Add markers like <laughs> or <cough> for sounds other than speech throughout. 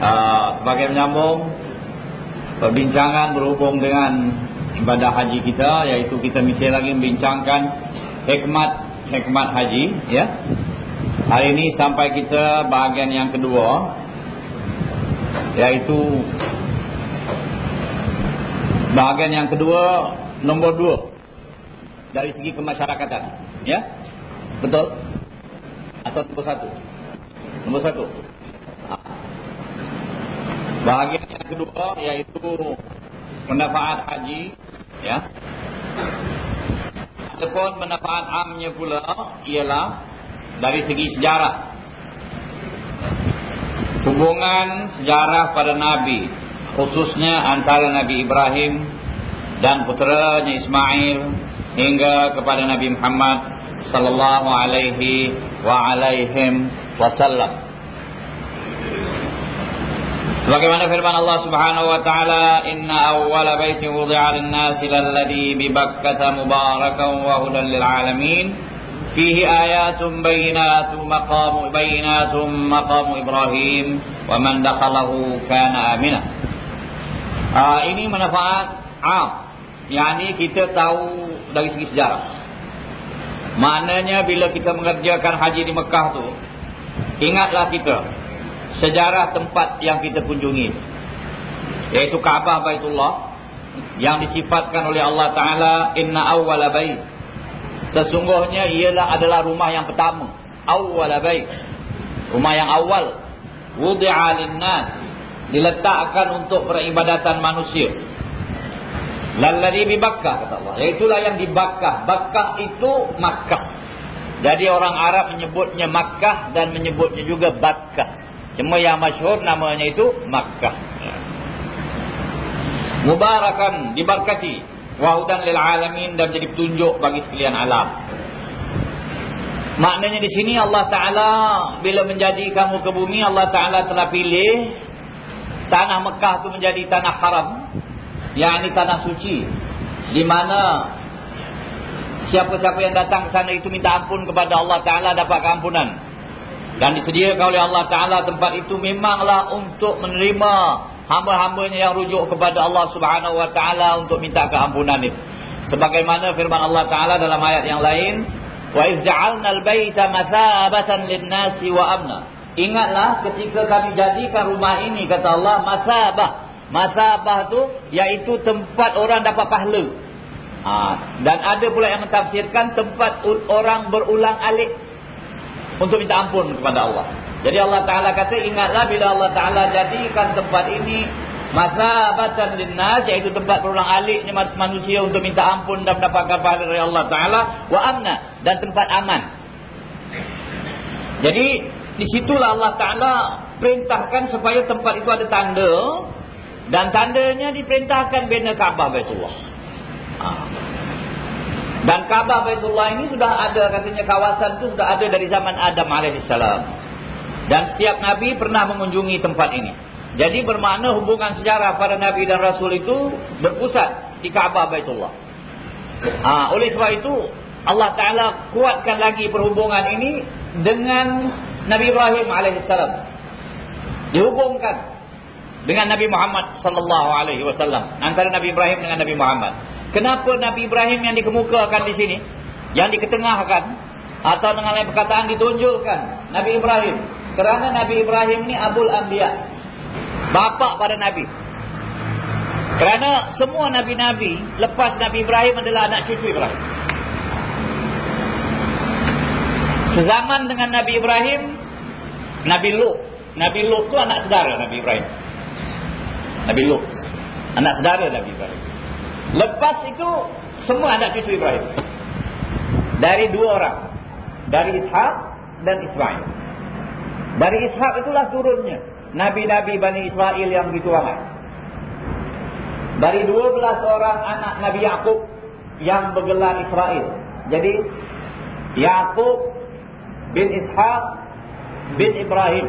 uh, Sebagai menyambung Perbincangan berhubung dengan ibadah haji kita Iaitu kita mesti lagi membincangkan Hikmat-hikmat haji ya. Hari ini sampai kita bahagian yang kedua Iaitu Bahagian yang kedua Nombor dua Dari segi kemasyarakatan Ya Betul? Atau nombor satu? Nombor satu. Bahagian yang kedua yaitu manfaat haji, ya. Ataupun manfaat amnya pula ialah dari segi sejarah. Hubungan sejarah pada Nabi, khususnya antara Nabi Ibrahim dan puteranya Ismail hingga kepada Nabi Muhammad sallallahu alaihi wa alaihim wasallam. Sebagaimana firman Allah Subhanahu wa taala, "Inna awwala baiti wudi'a lin-nasi lalladhi bi Bakkah mubarakan wa hudan lil 'alamin." Fihi ayatun bayyinatun maqamu bayyinatun maqamu Ibrahim wa man dakhalahu kana amina. Ah ini manfaat am. Yani kita tahu dari segi sejarah. Maknanya bila kita mengerjakan haji di Mekah tu Ingatlah kita Sejarah tempat yang kita kunjungi Iaitu Kaabah Baitullah Yang disifatkan oleh Allah Ta'ala Inna awwala bait Sesungguhnya ialah adalah rumah yang pertama Awwala bait Rumah yang awal Wudi'a linnas Diletakkan untuk peribadatan manusia Lalladhi bi Bakkah kata Allah. Itulah yang di Bakkah. Bakkah itu Makkah. Jadi orang Arab menyebutnya Makkah dan menyebutnya juga Bakkah. Cuma yang masyhur namanya itu Makkah. Mubarakan diberkati wahudan lil alamin dan jadi petunjuk bagi sekalian alam. Maknanya di sini Allah Taala bila menjadi kamu ke bumi Allah Taala telah pilih tanah Mekah itu menjadi tanah haram yang ini tanah suci di mana siapa-siapa yang datang ke sana itu minta ampun kepada Allah Taala dapat keampunan dan disediakan oleh Allah Taala tempat itu memanglah untuk menerima hamba-hambanya yang rujuk kepada Allah Subhanahu Wa Taala untuk minta keampunan itu sebagaimana firman Allah Taala dalam ayat yang lain al-baita mathabatan lin-nasi wa amna. Ingatlah ketika kami jadikan rumah ini kata Allah mathabah Masabah tu iaitu tempat orang dapat pahala. Ha, dan ada pula yang mentafsirkan tempat orang berulang alik untuk minta ampun kepada Allah. Jadi Allah Taala kata ingatlah bila Allah Taala jadikan tempat ini masabatan linnas iaitu tempat berulang alik manusia untuk minta ampun dan mendapatkan pahala dari Allah Taala wa amna dan tempat aman. Jadi di situlah Allah Taala perintahkan supaya tempat itu ada tanda dan tandanya diperintahkan bina Kaabah Baitullah. Ha. Dan Kaabah Baitullah ini sudah ada katanya kawasan itu sudah ada dari zaman Adam AS. Dan setiap Nabi pernah mengunjungi tempat ini. Jadi bermakna hubungan sejarah para Nabi dan Rasul itu berpusat di Kaabah Baitullah. Ha, oleh sebab itu Allah Ta'ala kuatkan lagi perhubungan ini dengan Nabi Ibrahim AS. Dihubungkan dengan Nabi Muhammad sallallahu alaihi wasallam antara Nabi Ibrahim dengan Nabi Muhammad. Kenapa Nabi Ibrahim yang dikemukakan di sini? Yang diketengahkan atau dengan lain perkataan ditunjukkan Nabi Ibrahim. Kerana Nabi Ibrahim ni abul anbiya. Bapa pada nabi. Kerana semua nabi-nabi lepas Nabi Ibrahim adalah anak cucu Ibrahim. Sezaman dengan Nabi Ibrahim Nabi Lut. Nabi Lut tu anak saudara Nabi Ibrahim. Nabi Lut. Anak saudara Nabi Ibrahim. Lepas itu semua anak cucu Ibrahim. Dari dua orang. Dari Ishaq dan Ismail. Dari Ishaq itulah turunnya. Nabi-Nabi Bani Israel yang ramai. Dari 12 orang anak Nabi Yaqub yang bergelar Israel. Jadi Yaqub bin Ishaq bin Ibrahim.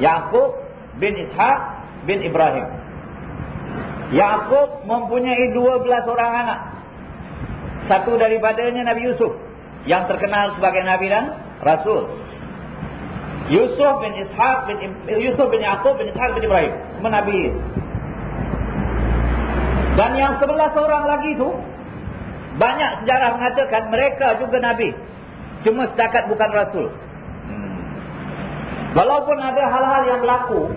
Yaqub bin Ishaq bin Ibrahim. Yaqub mempunyai 12 orang anak. Satu daripadanya Nabi Yusuf yang terkenal sebagai nabi dan rasul. Yusuf bin Ishaq bin Yusuf bin Yaqub bin Ishaq bin Ibrahim, semua nabi. Dan yang 11 orang lagi itu banyak sejarah mengatakan mereka juga nabi. Cuma setakat bukan rasul. Hmm. Walaupun ada hal-hal yang berlaku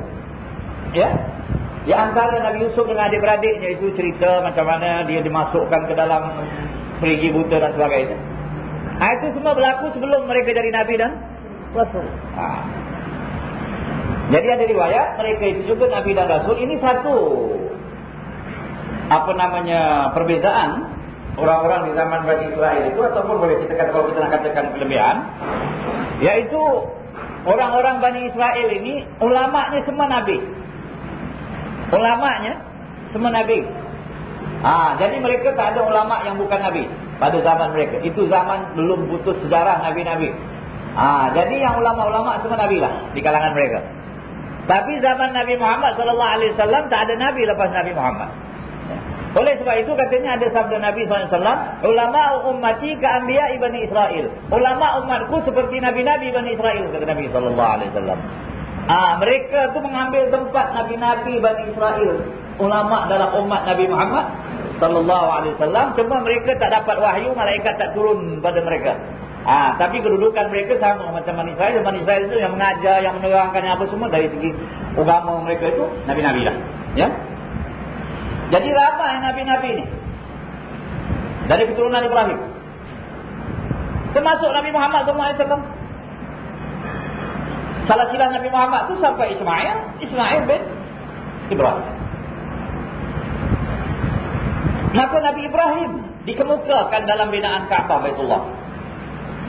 ya, di antara Nabi Yusuf dengan adik-beradiknya itu cerita macam mana dia dimasukkan ke dalam perigi buta dan sebagainya. Ha, itu semua berlaku sebelum mereka jadi Nabi dan Rasul. Ha. Jadi ada riwayat mereka itu juga Nabi dan Rasul. Ini satu apa namanya perbezaan orang-orang di zaman Bani Israel itu ataupun boleh kita kata kalau kita nak katakan kelebihan yaitu orang-orang Bani Israel ini ulamanya semua Nabi. Ulamanya semua Nabi. Ah, jadi mereka tak ada ulama yang bukan Nabi pada zaman mereka. Itu zaman belum putus sejarah Nabi-Nabi. Ah, jadi yang ulama-ulama semua Nabi lah di kalangan mereka. Tapi zaman Nabi Muhammad sallallahu alaihi wasallam tak ada nabi lepas Nabi Muhammad. Oleh sebab itu katanya ada sabda Nabi SAW. Ulama ummati ke anbiya ibani Israel. Ulama umatku seperti nabi-nabi ibani Israel. Kata Nabi SAW. Ah, mereka tu mengambil tempat nabi-nabi ibani Israel. Ulama dalam umat Nabi Muhammad sallallahu alaihi wasallam. Cuma mereka tak dapat wahyu malaikat tak turun pada mereka. Ah tapi kedudukan mereka sama macam Bani Israel. Bani Israel itu yang mengajar yang menerangkan yang apa semua dari segi agama mereka itu nabi-nabi lah. Ya? Jadi ramai nabi-nabi ini dari keturunan Ibrahim. Termasuk Nabi Muhammad SAW salah silah Nabi Muhammad itu sampai Ismail Ismail bin Ibrahim. Maka Nabi Ibrahim dikemukakan dalam binaan Kaabah Baitullah?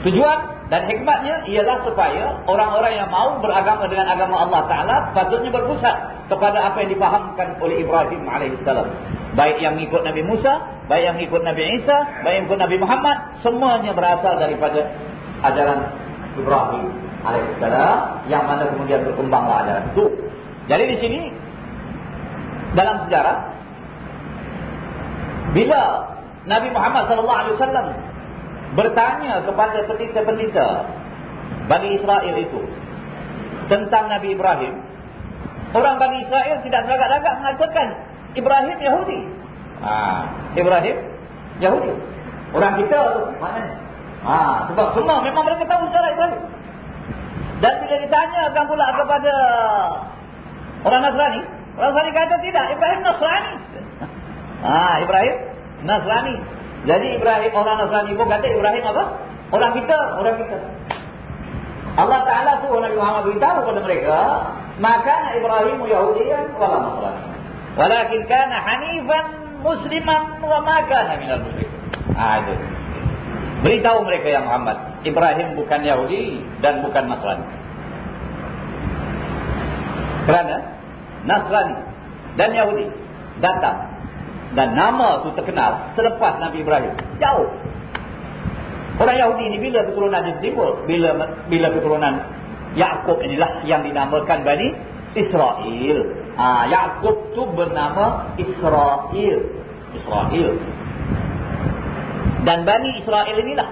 Tujuan dan hikmatnya ialah supaya orang-orang yang mau beragama dengan agama Allah Ta'ala patutnya berpusat kepada apa yang difahamkan oleh Ibrahim AS. Baik yang ikut Nabi Musa, baik yang ikut Nabi Isa, baik yang ikut Nabi Muhammad, semuanya berasal daripada ajaran Ibrahim AS yang mana kemudian berkembanglah ajaran itu. Jadi di sini, dalam sejarah, bila Nabi Muhammad SAW bertanya kepada pendeta-pendeta Bani Israel itu tentang Nabi Ibrahim. Orang Bani Israel tidak agak-agak mengatakan Ibrahim Yahudi. Ha, Ibrahim Yahudi. Orang kita tu mana? Ha, sebab semua memang mereka tahu sejarah Ibrahim. Dan bila ditanyakan pula kepada orang Nasrani, orang Nasrani kata tidak, Ibrahim Nasrani. Ha, <laughs> Ibrahim Nasrani. Jadi Ibrahim orang Nasrani pun kata Ibrahim apa? Orang kita, orang kita. Allah Taala suruh Nabi Muhammad beritahu kepada mereka, maka Ibrahim Yahudiyan wala Nasrani. Walakin kana hanifan musliman wa ma kana minal musyrikin. Ah itu. Beritahu mereka yang Muhammad, Ibrahim bukan Yahudi dan bukan Nasrani. Kerana Nasrani dan Yahudi datang dan nama itu terkenal selepas Nabi Ibrahim. Jauh. Orang Yahudi ini bila keturunan dia timbul? Bila bila keturunan Yaakob inilah yang dinamakan Bani Israel. Ha, Yaakob tu bernama Israel. Israel. Dan Bani Israel inilah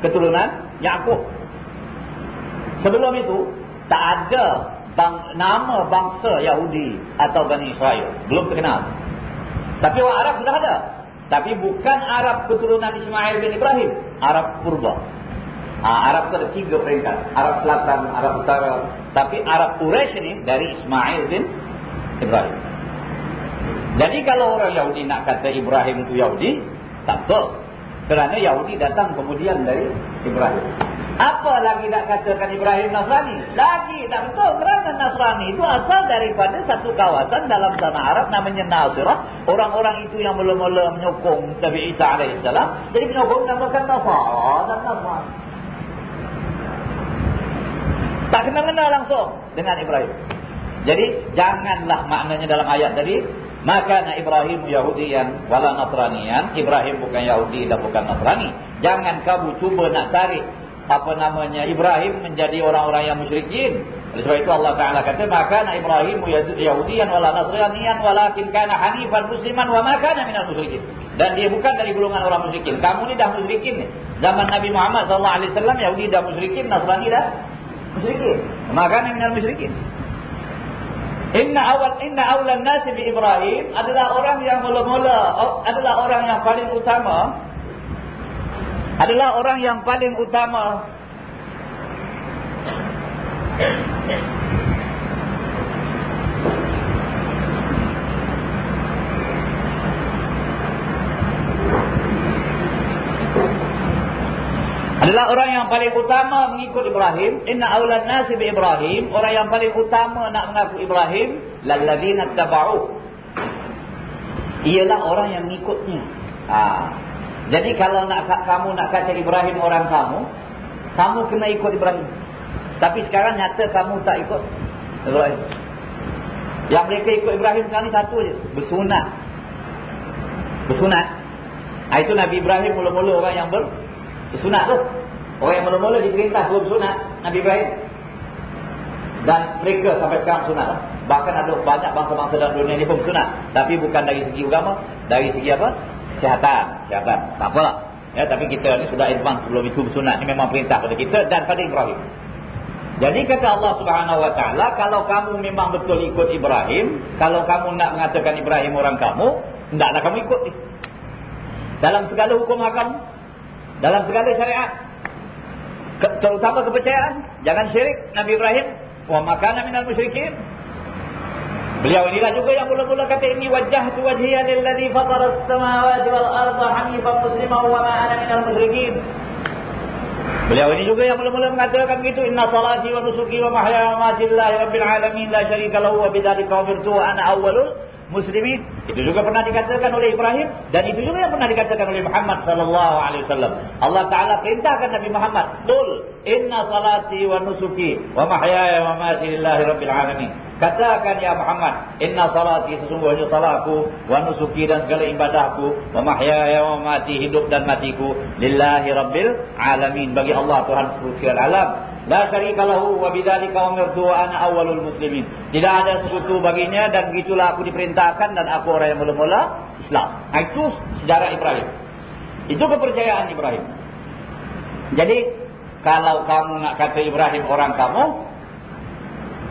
keturunan Yaakob. Sebelum itu tak ada bang, nama bangsa Yahudi atau Bani Israel. Belum terkenal. Tapi orang Arab sudah ada. Tapi bukan Arab keturunan Ismail bin Ibrahim. Arab Purba. Ha, Arab itu ada tiga peringkat. Arab Selatan, Arab Utara. Tapi Arab Quraisy ini dari Ismail bin Ibrahim. Jadi kalau orang Yahudi nak kata Ibrahim itu Yahudi, tak betul. Kerana Yahudi datang kemudian dari Ibrahim. Apa lagi nak katakan Ibrahim Nasrani? Lagi tak betul. Kerana Nasrani itu asal daripada satu kawasan dalam tanah Arab namanya Nasirah. Orang-orang itu yang mula-mula menyokong Nabi Isa AS. Jadi menyokong namakan Nasrani. Tak kena-kena langsung dengan Ibrahim. Jadi janganlah maknanya dalam ayat tadi Maka Ibrahim Yahudian wala Nasranian. Ibrahim bukan Yahudi dan bukan Nasrani. Jangan kamu cuba nak tarik apa namanya Ibrahim menjadi orang-orang yang musyrikin. Oleh sebab itu Allah Taala kata maka Ibrahim Yahudian wala Nasranian walakin kana hanifan musliman wa ma kana minal musyrikin. Dan dia bukan dari golongan orang musyrikin. Kamu ni dah musyrikin ni. Zaman Nabi Muhammad sallallahu alaihi wasallam Yahudi dah musyrikin, Nasrani dah musyrikin. Maka minal musyrikin. Inna awal inna awlan nasi bi Ibrahim adalah orang yang mula-mula adalah orang yang paling utama. Adalah orang yang paling utama adalah orang yang paling utama mengikut Ibrahim. Inna aulan nasi bi Ibrahim. Orang yang paling utama nak mengaku Ibrahim lalladzina tabau. Ialah orang yang mengikutnya. Ha. jadi kalau nak kamu nak kata Ibrahim orang kamu kamu kena ikut Ibrahim. Tapi sekarang nyata kamu tak ikut Ibrahim. Yang mereka ikut Ibrahim sekarang ni satu je bersunat. Bersunat. Ha, itu Nabi Ibrahim mula-mula orang yang ber bersunat tu Orang yang mula-mula diperintah suruh sunat Nabi Ibrahim. Dan mereka sampai sekarang sunat. Bahkan ada banyak bangsa-bangsa dalam dunia ini pun sunat. Tapi bukan dari segi agama. Dari segi apa? Kesihatan. Kesihatan. Tak apalah. Ya, tapi kita ni sudah advance sebelum itu sunat. Ini memang perintah pada kita dan pada Ibrahim. Jadi kata Allah subhanahu wa ta'ala. Kalau kamu memang betul ikut Ibrahim. Kalau kamu nak mengatakan Ibrahim orang kamu. Tidaklah kamu ikut. Dalam segala hukum agama. Dalam segala syariat. Terutama kepercayaan. Jangan syirik Nabi Ibrahim. Wa makana minal musyrikin. Beliau inilah juga yang mula-mula kata ini wajjahtu wajhiya lilladzi fatara as-samawati wal arda hanifan musliman wa ma ana minal musyrikin. Beliau ini juga yang mula-mula mengatakan begitu inna salati wa nusuki wa mahyaya wa mamati lillahi rabbil alamin la syarika lahu wa bidzalika umirtu wa ana awwalul muslimin itu juga pernah dikatakan oleh Ibrahim dan itu juga yang pernah dikatakan oleh Muhammad sallallahu alaihi wasallam. Allah taala perintahkan Nabi Muhammad qul inna salati wa nusuki wa mahyaya wa mamati lillahi rabbil alamin. Katakan ya Muhammad inna salati sesungguhnya salatku wa nusuki dan segala ibadahku wa mahyaya wa mamati hidup dan matiku lillahi rabbil alamin. Bagi Allah Tuhan sekalian alam La syarika lahu wa bidzalika umirtu wa ana awwalul muslimin. Tidak ada sekutu baginya dan begitulah aku diperintahkan dan aku orang yang mula-mula Islam. Nah, itu sejarah Ibrahim. Itu kepercayaan Ibrahim. Jadi kalau kamu nak kata Ibrahim orang kamu,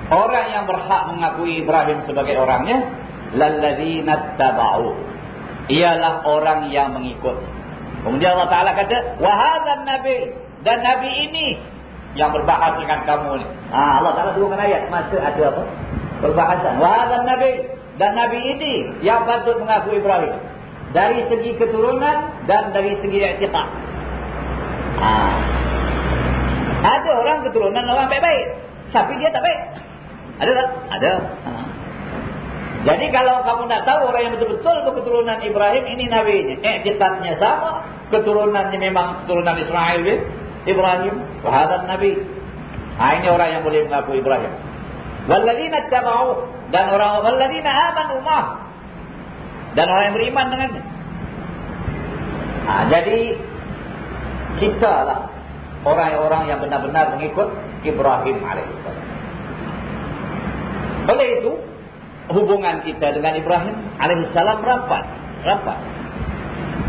orang yang berhak mengakui Ibrahim sebagai orangnya lalladzina tabau. Ialah orang yang mengikut. Kemudian Allah Taala kata, "Wa hadzal nabi" dan nabi ini yang berbahas dengan kamu ni. Ha, Allah Taala turunkan ayat masa ada apa? Perbahasan. Wahai Nabi dan Nabi ini yang patut mengaku Ibrahim dari segi keturunan dan dari segi i'tiqad. Ha. Ada orang keturunan orang baik-baik, tapi dia tak baik. Ada tak? Ada. Ha. Jadi kalau kamu nak tahu orang yang betul-betul keturunan Ibrahim ini Nabi ini, i'tiqadnya sama, keturunannya memang keturunan Israel bin Ibrahim wahadan Nabi. Ha, ini orang yang boleh mengaku Ibrahim. Walladzina tabau dan orang walladzina amanu ma dan orang yang beriman dengannya. Ha, jadi kita lah orang-orang yang benar-benar mengikut Ibrahim alaihissalam. Oleh itu hubungan kita dengan Ibrahim alaihissalam rapat, rapat.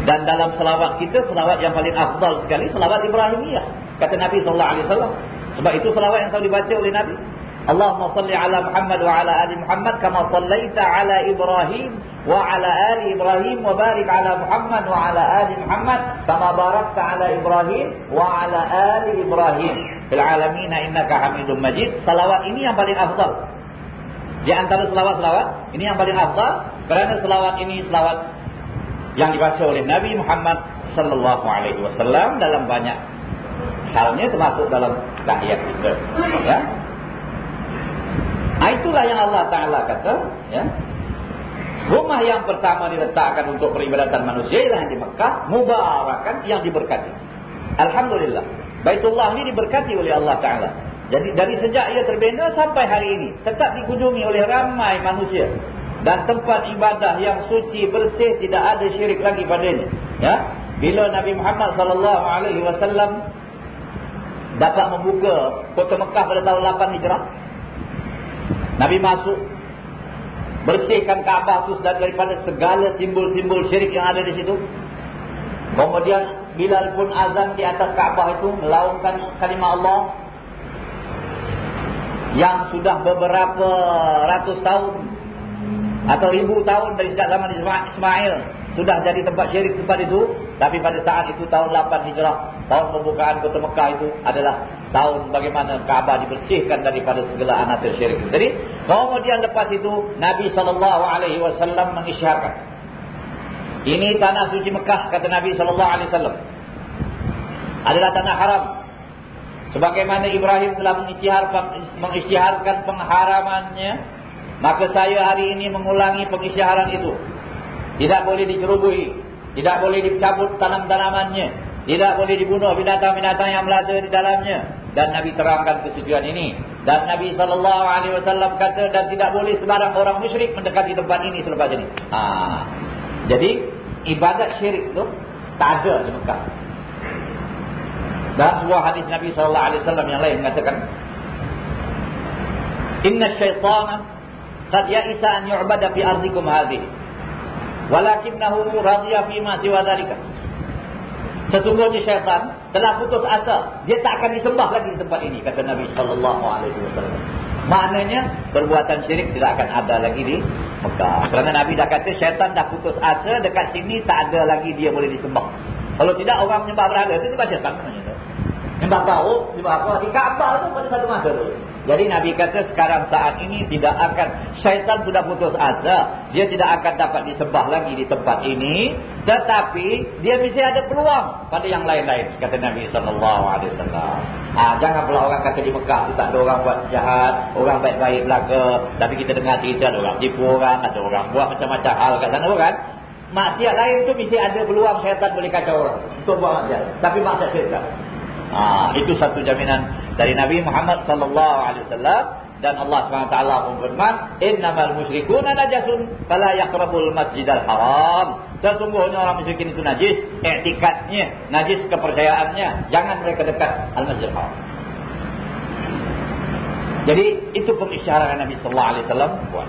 Dan dalam selawat kita, selawat yang paling afdal sekali, selawat Ibrahimiyah. Kata Nabi SAW. Sebab itu selawat yang selalu dibaca oleh Nabi. Allahumma salli ala Muhammad wa ala ali Muhammad kama sallaita ala Ibrahim wa ala ali Ibrahim wa barik ala Muhammad wa ala ali Muhammad kama barakta ala Ibrahim wa ala ali Ibrahim fil alamin innaka Hamidum Majid. Selawat ini yang paling afdal. Di antara selawat-selawat, ini yang paling afdal kerana selawat ini selawat yang dibaca oleh Nabi Muhammad sallallahu alaihi wasallam dalam banyak halnya termasuk dalam tahiyat kita ya. Itulah yang Allah taala kata ya. Rumah yang pertama diletakkan untuk peribadatan manusia ialah di Mekah mubarakan yang diberkati. Alhamdulillah Baitullah ini diberkati oleh Allah taala. Jadi dari sejak ia terbina sampai hari ini tetap dikunjungi oleh ramai manusia dan tempat ibadah yang suci bersih tidak ada syirik lagi padanya. Ya? Bila Nabi Muhammad sallallahu alaihi wasallam dapat membuka kota Mekah pada tahun 8 Hijrah Nabi masuk bersihkan Kaabah itu daripada segala simbol-simbol syirik yang ada di situ. Kemudian Bilal pun azan di atas Kaabah itu melaungkan kalimah Allah yang sudah beberapa ratus tahun atau ribu tahun dari zaman Ismail sudah jadi tempat syirik tempat itu. Tapi pada saat itu tahun 8 Hijrah tahun pembukaan kota Mekah itu adalah tahun bagaimana Kaabah dibersihkan daripada segala anatir syirik jadi kemudian lepas itu Nabi SAW mengisyarkan ini tanah suci Mekah kata Nabi SAW adalah tanah haram. Sebagaimana Ibrahim telah mengisytiharkan pengharamannya Maka saya hari ini mengulangi pengisyaharan itu. Tidak boleh dicerubui. Tidak boleh dicabut tanam-tanamannya. Tidak boleh dibunuh binatang-binatang yang melata di dalamnya. Dan Nabi terangkan kesetujuan ini. Dan Nabi SAW kata dan tidak boleh sebarang orang musyrik mendekati tempat ini selepas ini. Ha. Jadi ibadat syirik itu tak ada di Mekah. Dan sebuah hadis Nabi SAW yang lain mengatakan. Inna syaitana qad ya'isa an yu'bada fi ardikum hadhihi. Walakinahu radiya fi ma siwa dhalika. Sesungguhnya syaitan telah putus asa. Dia tak akan disembah lagi di tempat ini kata Nabi sallallahu alaihi wasallam. Maknanya perbuatan syirik tidak akan ada lagi di Mekah. Kerana Nabi dah kata syaitan dah putus asa dekat sini tak ada lagi dia boleh disembah. Kalau tidak orang menyembah berhala itu dia syaitan namanya Nyembah tahu, nyembah apa? Di Kaabah tu pada satu masa tu. Jadi Nabi kata sekarang saat ini tidak akan syaitan sudah putus asa, dia tidak akan dapat disembah lagi di tempat ini, tetapi dia mesti ada peluang pada yang lain-lain kata Nabi alaihi wasallam. Ah jangan pula orang kata di Mekah tu tak ada orang buat jahat, orang baik-baik belaka, tapi kita dengar cerita ada orang tipu orang, ada orang buat macam-macam hal kat sana bukan? Maksiat lain tu mesti ada peluang syaitan boleh kacau orang untuk buat maksiat. Tapi maksiat syaitan. Ha, itu satu jaminan dari Nabi Muhammad sallallahu alaihi wasallam. Dan Allah SWT pun berfirman innamal musyrikuuna najasun fala yaqrabul masjidal haram. Sesungguhnya orang musyrikin itu najis i'tikadnya najis kepercayaannya. Jangan mereka dekat al masjidil haram. Jadi itu pengisyarat Nabi sallallahu alaihi wasallam buat.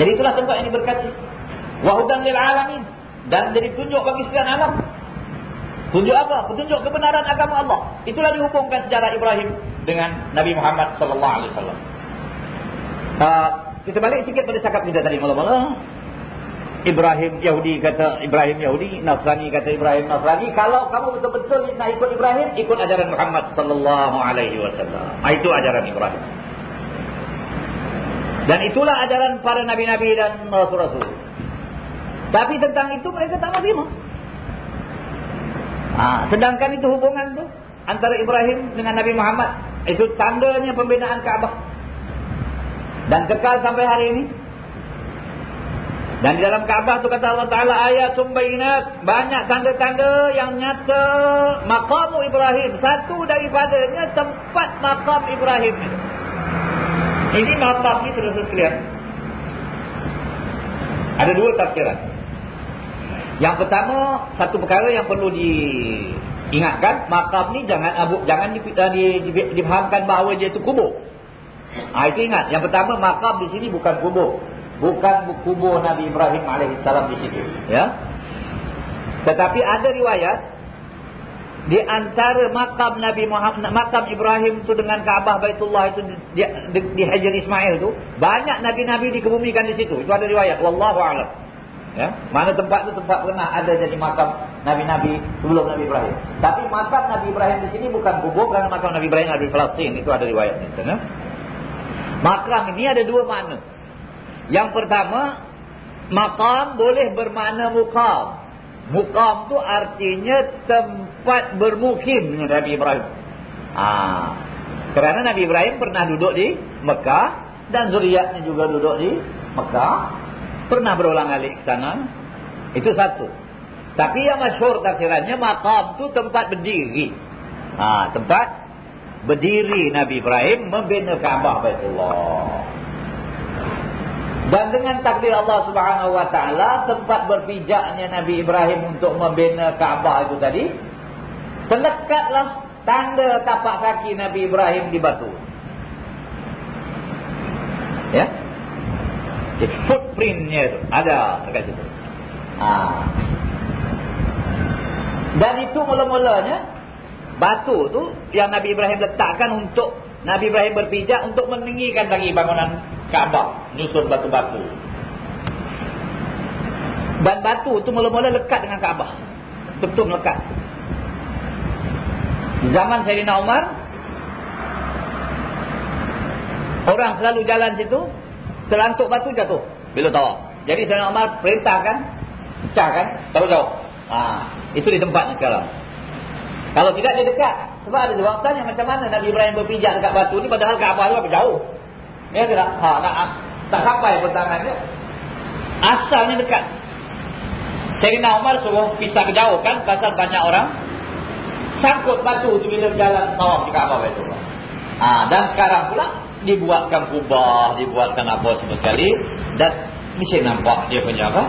Jadi itulah tempat yang diberkati. Wa hudan lil alamin. Dan jadi tunjuk bagi sekalian alam Tunjuk apa? Petunjuk kebenaran agama Allah. Itulah dihubungkan sejarah Ibrahim dengan Nabi Muhammad sallallahu alaihi wasallam. Uh, kita balik sikit pada cakap kita tadi mula-mula. Ibrahim Yahudi kata Ibrahim Yahudi, Nasrani kata Ibrahim Nasrani. Kalau kamu betul-betul nak ikut Ibrahim, ikut ajaran Muhammad sallallahu alaihi wasallam. Ah, itu ajaran Ibrahim. Dan itulah ajaran para nabi-nabi dan rasul-rasul. Tapi tentang itu mereka tak terima. Ha, sedangkan itu hubungan tu antara Ibrahim dengan Nabi Muhammad itu tandanya pembinaan Kaabah. Dan kekal sampai hari ini. Dan di dalam Kaabah tu kata Allah Taala ayatun bayinat banyak tanda-tanda yang nyata maqam Ibrahim satu daripadanya tempat maqam Ibrahim. Ini maqam ni terus sekalian. Ada dua tafsiran. Yang pertama, satu perkara yang perlu diingatkan, makam ni jangan jangan di, di, di, bahawa dia itu kubur. Ha, itu ingat. Yang pertama, makam di sini bukan kubur. Bukan kubur Nabi Ibrahim AS di situ. Ya. Tetapi ada riwayat, di antara makam Nabi Muhammad, makam Ibrahim itu dengan Kaabah Baitullah itu di, di, di Hajar Ismail itu, banyak Nabi-Nabi dikebumikan di situ. Itu ada riwayat. Wallahu'alam. Ya, mana tempat itu tempat pernah ada jadi makam Nabi-Nabi sebelum Nabi Ibrahim. Tapi makam Nabi Ibrahim di sini bukan kubur kerana makam Nabi Ibrahim ada di Palestin. Itu ada riwayatnya. Ya? Makam ini ada dua makna. Yang pertama, makam boleh bermakna mukam. Mukam tu artinya tempat bermukim Nabi Ibrahim. Ah, kerana Nabi Ibrahim pernah duduk di Mekah dan zuriatnya juga duduk di Mekah pernah berulang alik ke sana. Itu satu. Tapi yang masyhur tafsirannya makam tu tempat berdiri. Ha, tempat berdiri Nabi Ibrahim membina Kaabah Baitullah. Dan dengan takdir Allah Subhanahu Wa Taala tempat berpijaknya Nabi Ibrahim untuk membina Kaabah itu tadi terlekatlah tanda tapak kaki Nabi Ibrahim di batu. Ya. The footprintnya itu ada dekat situ. Ha. Dan itu mula-mulanya batu tu yang Nabi Ibrahim letakkan untuk Nabi Ibrahim berpijak untuk meninggikan lagi bangunan Kaabah, nyusun batu-batu. Dan batu tu mula-mula lekat dengan Kaabah. Betul lekat. Zaman Sayyidina Umar Orang selalu jalan situ Selantuk batu jatuh. Bila tahu. Jadi Sayyidina Umar perintahkan Pecahkan Tahu jauh. Ha, Itu di tempatnya sekarang. Kalau tidak dia dekat. Sebab ada orang tanya macam mana Nabi Ibrahim berpijak dekat batu ni Padahal Kaabah tu apa jauh Ya tidak ha, nak, Tak sampai pertangannya Asalnya dekat. Sayyidina Umar suruh pisah ke jauh kan Pasal banyak orang. Sangkut batu tu bila jalan tawaf di Kaabah itu. Ah dan sekarang pula dibuatkan kubah, dibuatkan apa semua sekali dan mesti nampak dia punya apa?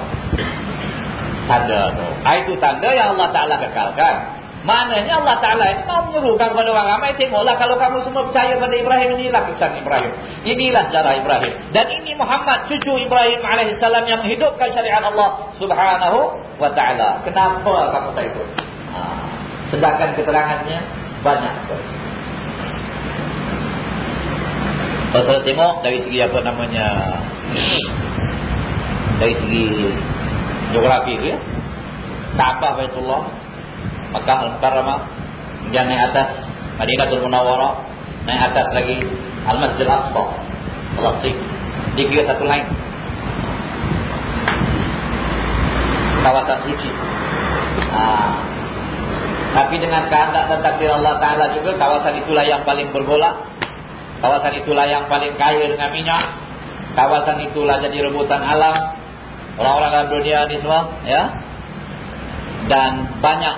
Tanda tu. Ah, itu tanda yang Allah Taala kekalkan. Maknanya Allah Ta'ala mau menyuruhkan kepada orang ramai Tengoklah kalau kamu semua percaya pada Ibrahim Inilah kisah Ibrahim Inilah sejarah Ibrahim Dan ini Muhammad cucu Ibrahim AS Yang menghidupkan syariat Allah Subhanahu Wa Ta'ala Kenapa kamu tak ikut? Haa Sedangkan keterangannya banyak sekali. Kita tengok dari segi apa namanya dari segi geografi ya. Kaabah Baitullah, Makkah Al-Mukarramah, kemudian naik atas Madinatul Munawwarah, naik atas lagi Al-Masjid Al-Aqsa. Di kira satu lain. Kawasan suci. Ah, tapi dengan kehendak dan takdir Allah Ta'ala juga Kawasan itulah yang paling bergolak Kawasan itulah yang paling kaya dengan minyak Kawasan itulah jadi rebutan alam Orang-orang dalam dunia ini semua ya. Dan banyak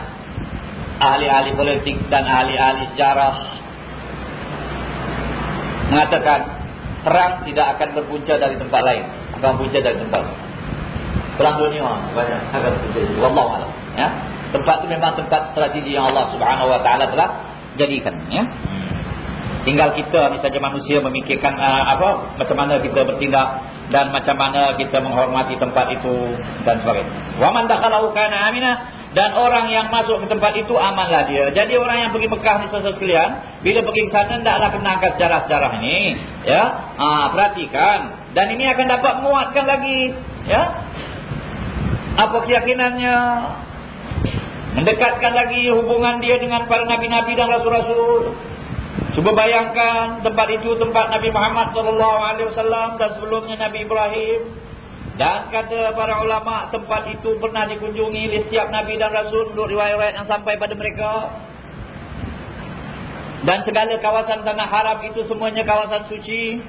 Ahli-ahli politik dan ahli-ahli sejarah Mengatakan Perang tidak akan berpunca dari tempat lain Akan berpunca dari tempat Perang dunia banyak akan berpunca Wallahualam Ya Tempat itu memang tempat strategi yang Allah Subhanahu Wa Taala telah jadikan. Ya. Tinggal kita misalnya manusia memikirkan uh, apa macam mana kita bertindak dan macam mana kita menghormati tempat itu dan sebagainya. Wa man dakhalahu kana amina dan orang yang masuk ke tempat itu amanlah dia. Jadi orang yang pergi Mekah ni saudara sekalian, bila pergi ke sana hendaklah kena angkat sejarah-sejarah ini, ya. Ah, perhatikan dan ini akan dapat menguatkan lagi, ya. Apa keyakinannya Mendekatkan lagi hubungan dia dengan para nabi-nabi dan rasul-rasul. Cuba bayangkan tempat itu tempat Nabi Muhammad SAW dan sebelumnya Nabi Ibrahim. Dan kata para ulama tempat itu pernah dikunjungi oleh setiap nabi dan rasul untuk riwayat-riwayat yang sampai pada mereka. Dan segala kawasan tanah haram itu semuanya kawasan suci.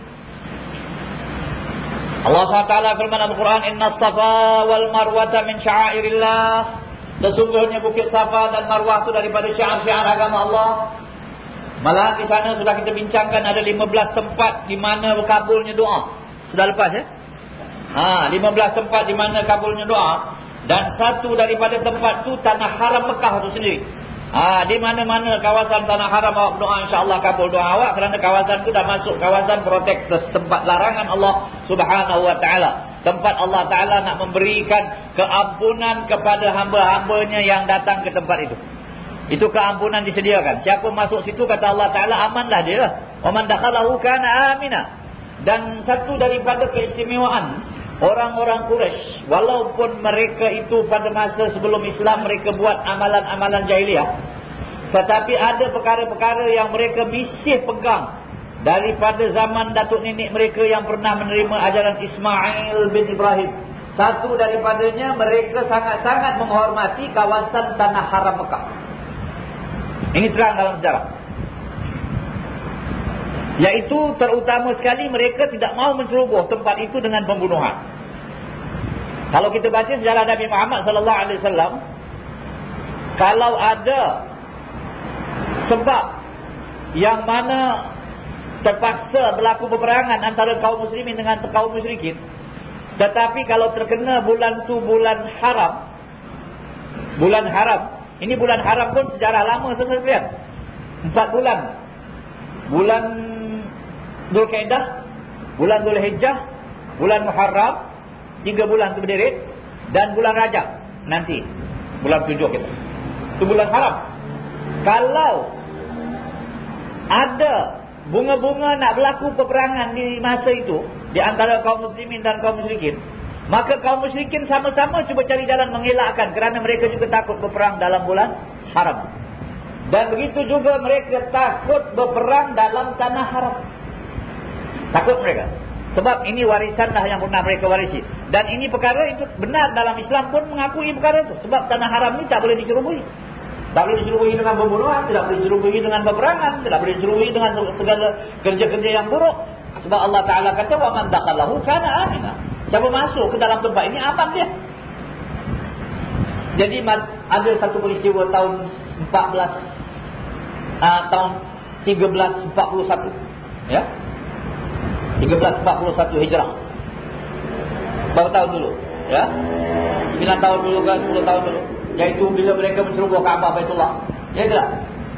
Allah SWT firman Al-Quran Inna safa wal marwata min sya'airillah Sesungguhnya Bukit Safa dan Marwah itu daripada syiar-syiar agama Allah. Malah di sana sudah kita bincangkan ada 15 tempat di mana kabulnya doa. Sudah lepas ya? Ha, 15 tempat di mana kabulnya doa. Dan satu daripada tempat tu tanah haram Mekah itu sendiri. Ha, di mana-mana kawasan tanah haram awak berdoa insya-Allah kabul doa awak kerana kawasan itu dah masuk kawasan protected tempat larangan Allah Subhanahu wa taala tempat Allah Ta'ala nak memberikan keampunan kepada hamba-hambanya yang datang ke tempat itu. Itu keampunan disediakan. Siapa masuk situ kata Allah Ta'ala amanlah dia. Waman dakhalahu kana amina. Dan satu daripada keistimewaan orang-orang Quraisy, walaupun mereka itu pada masa sebelum Islam mereka buat amalan-amalan jahiliah, tetapi ada perkara-perkara yang mereka bisih pegang daripada zaman datuk nenek mereka yang pernah menerima ajaran Ismail bin Ibrahim. Satu daripadanya mereka sangat-sangat menghormati kawasan tanah haram Mekah. Ini terang dalam sejarah. Yaitu terutama sekali mereka tidak mau menceroboh tempat itu dengan pembunuhan. Kalau kita baca sejarah Nabi Muhammad sallallahu alaihi wasallam kalau ada sebab yang mana terpaksa berlaku peperangan antara kaum muslimin dengan kaum musyrikin Tetapi kalau terkena bulan tu bulan haram, bulan haram, ini bulan haram pun sejarah lama sebenarnya. Empat bulan. Bulan Dhul Qaedah, bulan Dhul Hijjah, bulan Muharram, tiga bulan tu berdiri, dan bulan Rajab nanti, bulan tujuh kita. Itu bulan haram. Kalau ada bunga-bunga nak berlaku peperangan di masa itu di antara kaum muslimin dan kaum musyrikin maka kaum musyrikin sama-sama cuba cari jalan mengelakkan kerana mereka juga takut berperang dalam bulan haram. Dan begitu juga mereka takut berperang dalam tanah haram. Takut mereka. Sebab ini warisanlah yang pernah mereka warisi. Dan ini perkara itu benar dalam Islam pun mengakui perkara itu. Sebab tanah haram ini tak boleh dicerubui. Tak boleh dicerubuhi dengan pembunuhan, tidak boleh dicerubuhi dengan peperangan, tidak boleh dicerubuhi dengan segala kerja-kerja yang buruk. Sebab Allah Taala kata man dakhalahu kana amina. Siapa masuk ke dalam tempat ini aman dia. Jadi ada satu peristiwa tahun 14 uh, ah, tahun 1341 ya. 1341 Hijrah. Berapa tahun dulu? Ya. 9 tahun dulu kan, 10 tahun dulu. Yaitu bila mereka menceroboh Kaabah Baitullah. Ya tidak?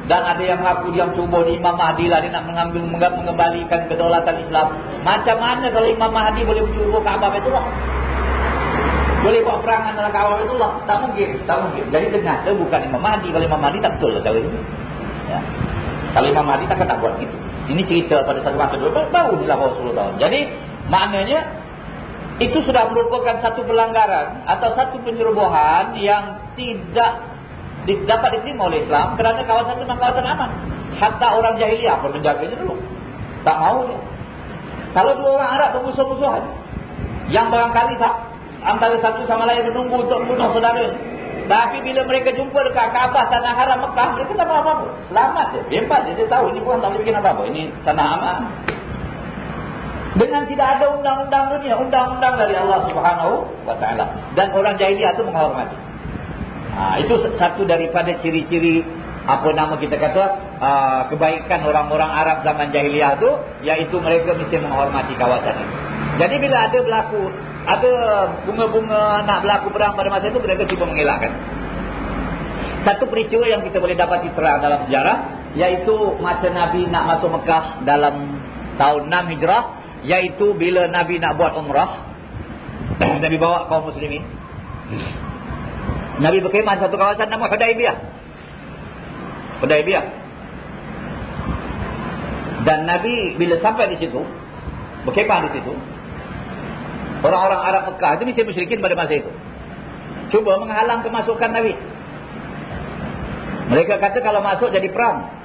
Dan ada yang mengaku dia menceroboh di Imam Mahdi lah. Dia nak mengambil mengembalikan kedaulatan Islam. Macam mana kalau Imam Mahdi boleh menceroboh Kaabah Baitullah? Boleh buat perangan dalam Kaabah Baitullah? Tak mungkin. Tak mungkin. Jadi ternyata bukan Imam Mahdi. Kalau Imam Mahdi tak betul lah cara ini. Ya. Kalau Imam Mahdi takkan tak buat gitu. Ini cerita pada satu masa dulu. Baru di 80 tahun. Jadi maknanya itu sudah merupakan satu pelanggaran atau satu penyerobohan yang tidak dapat diterima oleh Islam kerana kawasan itu memang kawasan aman. Hatta orang jahiliah pun menjaganya dulu. Tak mahu dia. Kalau dua orang Arab bermusuh-musuhan yang barangkali tak antara satu sama lain menunggu untuk membunuh saudara. Tapi bila mereka jumpa dekat Kaabah tanah haram Mekah, mereka tak apa-apa. Selamat dia. Bebas dia. Dia tahu ini bukan tak boleh bikin apa-apa. Ini tanah aman. Dengan tidak ada undang-undang dunia, undang-undang dari Allah Subhanahu taala. Dan orang jahiliah itu menghormati. Ha, itu satu daripada ciri-ciri apa nama kita kata uh, kebaikan orang-orang Arab zaman jahiliah itu iaitu mereka mesti menghormati kawasan itu. Jadi bila ada berlaku ada bunga-bunga nak berlaku perang pada masa itu mereka cuba mengelakkan. Satu peristiwa yang kita boleh dapat terang dalam sejarah iaitu masa Nabi nak masuk Mekah dalam tahun 6 Hijrah Yaitu bila Nabi nak buat umrah <clears throat> Nabi bawa kaum muslimin Nabi berkemah satu kawasan nama Hudaibiyah Hudaibiyah Dan Nabi bila sampai di situ Berkemah di situ Orang-orang Arab Mekah itu mesti musyrikin pada masa itu Cuba menghalang kemasukan Nabi Mereka kata kalau masuk jadi perang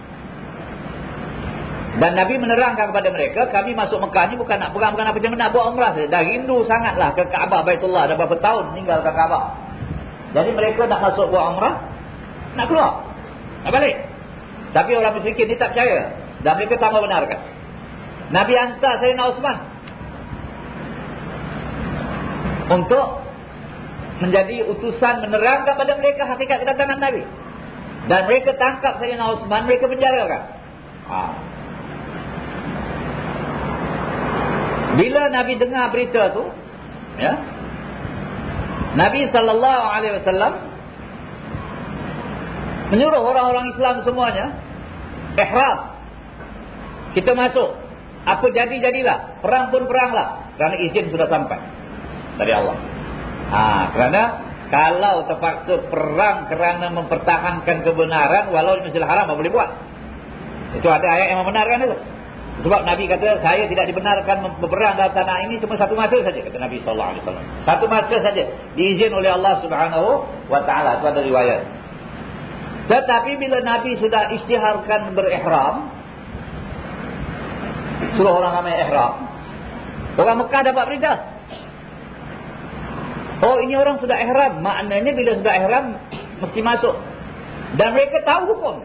dan Nabi menerangkan kepada mereka, kami masuk Mekah ni bukan nak perang, bukan apa cuma nak buat umrah saja. Dah rindu sangatlah ke Kaabah Baitullah. Dah berapa tahun tinggal ke Kaabah. Jadi mereka nak masuk buat umrah, nak keluar. Nak balik. Tapi orang musyrikin ni tak percaya. Dan mereka tak mau benarkan. Nabi hantar Sayyidina Osman. Untuk menjadi utusan menerangkan kepada mereka hakikat kedatangan Nabi. Dan mereka tangkap Sayyidina Osman, mereka penjarakan. Haa. Bila Nabi dengar berita tu, ya. Nabi sallallahu alaihi wasallam menyuruh orang-orang Islam semuanya ihram. Kita masuk. Apa jadi jadilah, perang pun peranglah kerana izin sudah sampai dari Allah. Ha, kerana kalau terpaksa perang kerana mempertahankan kebenaran walau di Masjidil Haram boleh buat. Itu ada ayat yang membenarkan itu. Sebab Nabi kata saya tidak dibenarkan berperang dalam tanah ini cuma satu masa saja kata Nabi sallallahu alaihi wasallam. Satu masa saja diizin oleh Allah Subhanahu wa taala itu ada riwayat. Tetapi bila Nabi sudah isytiharkan berihram suruh orang ramai ihram. Orang Mekah dapat berita. Oh ini orang sudah ihram, maknanya bila sudah ihram mesti masuk. Dan mereka tahu hukum.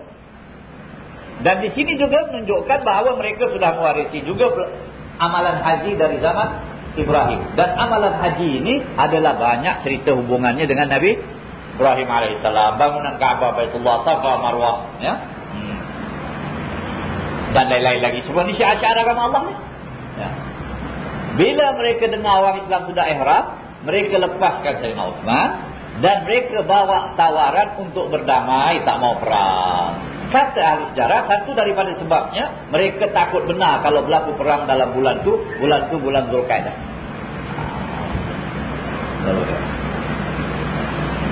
Dan di sini juga menunjukkan bahawa mereka sudah mewarisi juga amalan haji dari zaman Ibrahim. Dan amalan haji ini adalah banyak cerita hubungannya dengan Nabi Ibrahim AS. Bangunan Kaabah, Baitullah, Safa, Marwah. Ya? Hmm. Dan lain-lain lagi. Semua ini syiar-syiar agama Allah. Ya. Bila mereka dengar orang Islam sudah ihram, mereka lepaskan Sayyidina Uthman dan mereka bawa tawaran untuk berdamai, tak mau perang. Kata ahli sejarah, satu daripada sebabnya mereka takut benar kalau berlaku perang dalam bulan tu, bulan tu bulan Zulkaidah.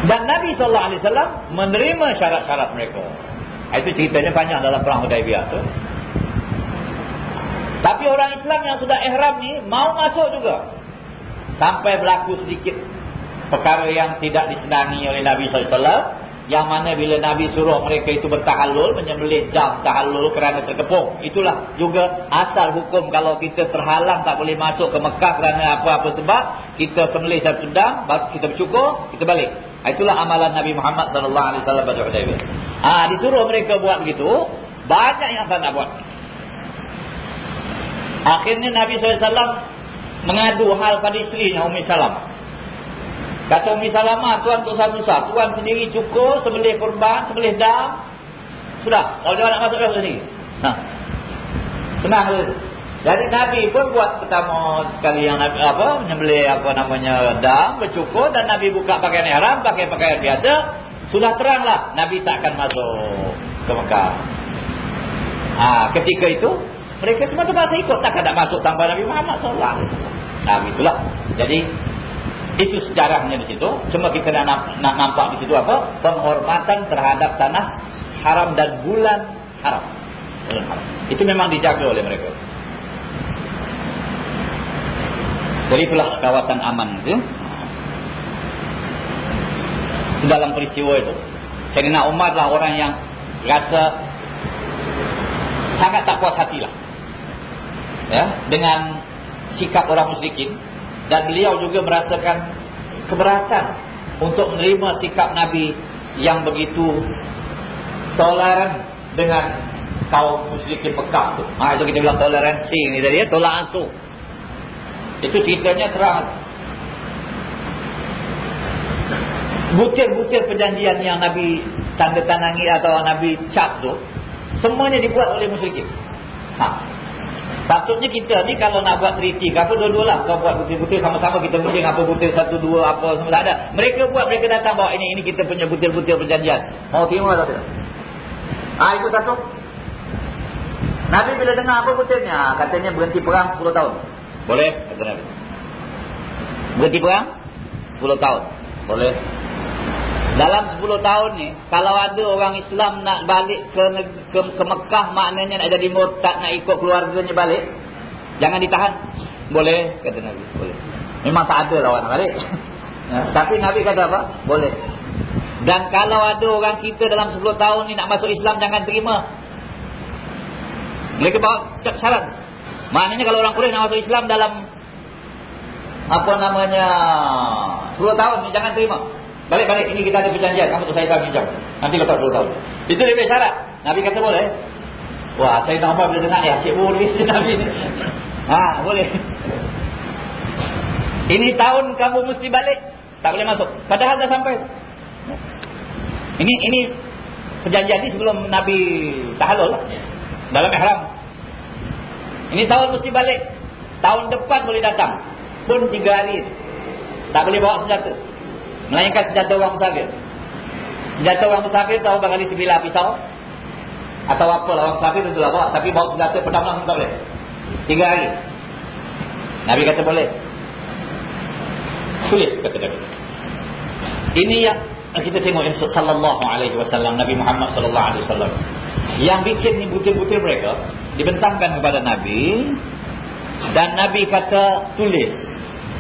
Dan Nabi SAW menerima syarat-syarat mereka. Itu ceritanya banyak dalam perang Hudaibiyah tu. Tapi orang Islam yang sudah ihram ni mau masuk juga. Sampai berlaku sedikit perkara yang tidak disenangi oleh Nabi SAW. Yang mana bila Nabi suruh mereka itu bertahallul, menyembelih jam tahallul kerana terkepung. Itulah juga asal hukum kalau kita terhalang tak boleh masuk ke Mekah kerana apa-apa sebab. Kita penulis satu dam, kita bersyukur, kita balik. Itulah amalan Nabi Muhammad SAW pada Hudaibiyah. Ah, disuruh mereka buat begitu, banyak yang tak nak buat. Akhirnya Nabi SAW mengadu hal pada isterinya Umi Salam. Kata Umi Salamah, tuan tu susah. Tuan sendiri cukup, sembelih korban, sembelih dam. Sudah, kalau dia nak masuk ke sini. Ha. Senang ke? Jadi Nabi pun buat pertama sekali yang Nabi apa menyembelih apa namanya dam bercukur dan Nabi buka pakaian ihram pakai pakaian biasa sudah teranglah Nabi tak akan masuk ke Mekah. Ah ketika itu mereka semua terpaksa ikut. Tak ada masuk tanpa Nabi Muhammad SAW. Nah, itulah. Jadi, itu sejarahnya di situ. Cuma kita nak, nak nampak di situ apa? Penghormatan terhadap tanah haram dan bulan haram. Itu memang dijaga oleh mereka. Jadi itulah kawasan aman itu. Dalam peristiwa itu. Sayyidina Umar lah orang yang rasa sangat tak puas hatilah ya, dengan sikap orang musyrikin dan beliau juga merasakan keberatan untuk menerima sikap Nabi yang begitu toleran dengan kaum musyrikin pekak tu. Ha, itu kita bilang toleransi ni tadi ya, tolak ansur. Itu ceritanya terang. Butir-butir perjanjian yang Nabi tanda tangangi atau Nabi cap tu, semuanya dibuat oleh musyrikin. Ha, Patutnya kita ni kalau nak buat treaty ke apa dua-dua lah. Kau buat butir-butir sama-sama kita mungkin apa butir satu dua apa semua tak ada. Mereka buat mereka datang bawa ini ini kita punya butir-butir perjanjian. Mau terima atau tidak? Ah itu satu. Nabi bila dengar apa butirnya? Katanya berhenti perang 10 tahun. Boleh? Kata Nabi. Berhenti perang 10 tahun. Boleh. Dalam 10 tahun ni, kalau ada orang Islam nak balik ke, ke, ke Mekah, maknanya nak jadi murtad, nak ikut keluarganya balik, jangan ditahan. Boleh, kata Nabi. Boleh. Memang tak ada lawan balik. <laughs> Ya, tapi Nabi kata apa? Boleh. Dan kalau ada orang kita dalam 10 tahun ni nak masuk Islam, jangan terima. Mereka bawa syarat. Maknanya kalau orang Quraisy nak masuk Islam dalam apa namanya 10 tahun ni, jangan terima. Balik-balik ini kita ada perjanjian kamu tu saya tak pinjam. Nanti lepas 2 tahun. Itu lebih syarat. Nabi kata boleh. Wah, saya tak apa bila dengar dia asyik boleh Nabi. Ha, boleh. Ini tahun kamu mesti balik. Tak boleh masuk. Padahal dah sampai. Ini ini perjanjian ni sebelum Nabi tahalul lah. Dalam ihram. Ini tahun mesti balik. Tahun depan boleh datang. Pun 3 hari. Tak boleh bawa senjata. Melainkan senjata orang musafir. Senjata orang musafir tahu barangkali sebilah pisau. Atau apa lah orang musafir tentulah bawa. Tapi bawa senjata pedang langsung tak boleh. Tiga hari. Nabi kata boleh. Tulis kata Nabi. Ini yang kita tengok sallallahu alaihi wasallam Nabi Muhammad sallallahu alaihi wasallam yang bikin ni butir-butir mereka dibentangkan kepada Nabi dan Nabi kata tulis.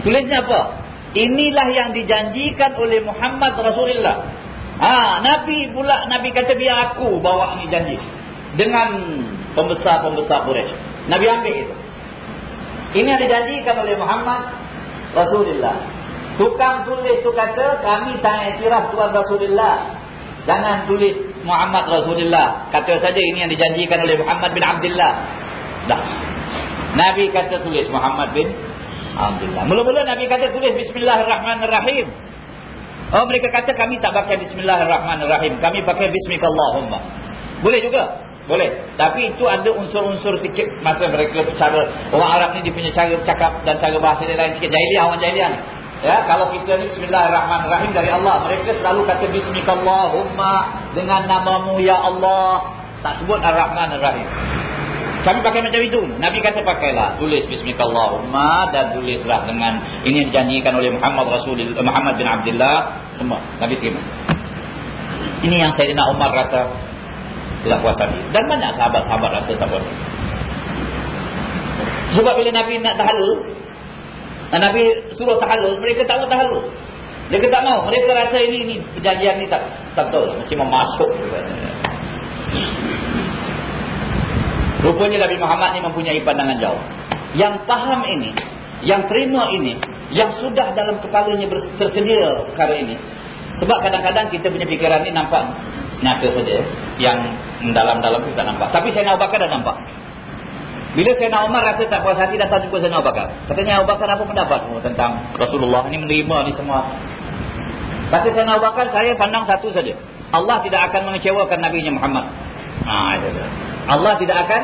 Tulisnya apa? Inilah yang dijanjikan oleh Muhammad Rasulullah. Ha, Nabi pula Nabi kata biar aku bawa ni janji dengan pembesar-pembesar Quraisy. Nabi ambil itu. Ini yang dijanjikan oleh Muhammad Rasulullah. Tukang tulis tu kata kami tak iktiraf Tuhan Rasulullah. Jangan tulis Muhammad Rasulullah. Kata saja ini yang dijanjikan oleh Muhammad bin Abdullah. Dah. Nabi kata tulis Muhammad bin Alhamdulillah. Mula-mula Nabi kata tulis Bismillahirrahmanirrahim. Oh mereka kata kami tak pakai Bismillahirrahmanirrahim. Kami pakai Bismillahirrahmanirrahim. Boleh juga. Boleh. Tapi itu ada unsur-unsur sikit masa mereka cara orang Arab ni dia punya cara bercakap dan cara bahasa dia lain sikit jahiliah orang jahiliah ni. Ya, kalau kita ni bismillahirrahmanirrahim dari Allah, mereka selalu kata bismikallahumma dengan namamu ya Allah. Tak sebut ar-rahmanirrahim. Kami pakai macam itu. Nabi kata pakailah. Tulis bismikallahumma dan tulislah dengan ini yang dijanjikan oleh Muhammad Rasulullah Muhammad bin Abdullah semua. Nabi terima. Ini yang Sayyidina Umar rasa tidak puas hati. Dan banyak sahabat-sahabat rasa tak puas Sebab bila Nabi nak tahalul, Nabi suruh tahalul, mereka tak mau tahalul. Mereka tak mau. Mereka rasa ini ini perjanjian ini tak, tak betul. Mesti memasuk. Rupanya Nabi Muhammad ni mempunyai pandangan jauh. Yang faham ini, yang terima ini, yang sudah dalam kepalanya tersedia perkara ini. Sebab kadang-kadang kita punya fikiran ni nampak nyata saja. Yang dalam-dalam kita nampak. Tapi saya nak Bakar dah nampak. Bila nak Umar rasa tak puas hati datang jumpa saya nak Bakar. Katanya Abu Bakar apa pendapat tentang Rasulullah ini menerima ni semua? Kata saya nak Bakar saya pandang satu saja. Allah tidak akan mengecewakan Nabi Muhammad. Ha, itu Allah tidak akan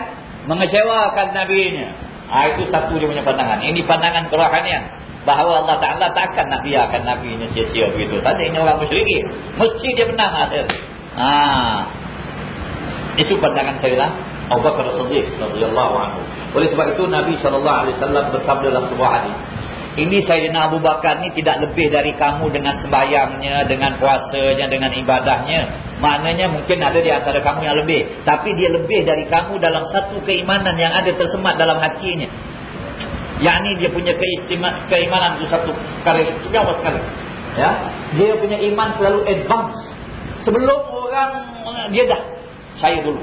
mengecewakan Nabi nya ha, itu satu dia punya pandangan ini pandangan kerohanian bahawa Allah Ta'ala takkan biarkan Nabi ini sia-sia begitu. Tadi ini orang musyrikin. Mesti dia menang akhir. Ha. Itu pandangan saya lah. Abu Bakar As-Siddiq radhiyallahu anhu. Oleh sebab itu Nabi sallallahu alaihi wasallam bersabda dalam sebuah hadis. Ini Sayyidina Abu Bakar ni tidak lebih dari kamu dengan sembahyangnya, dengan puasanya, dengan ibadahnya. Maknanya mungkin ada di antara kamu yang lebih. Tapi dia lebih dari kamu dalam satu keimanan yang ada tersemat dalam hatinya. Yang ini dia punya keimanan itu satu perkara yang sekali. Ya, Dia punya iman selalu advance. Sebelum orang dia dah saya dulu.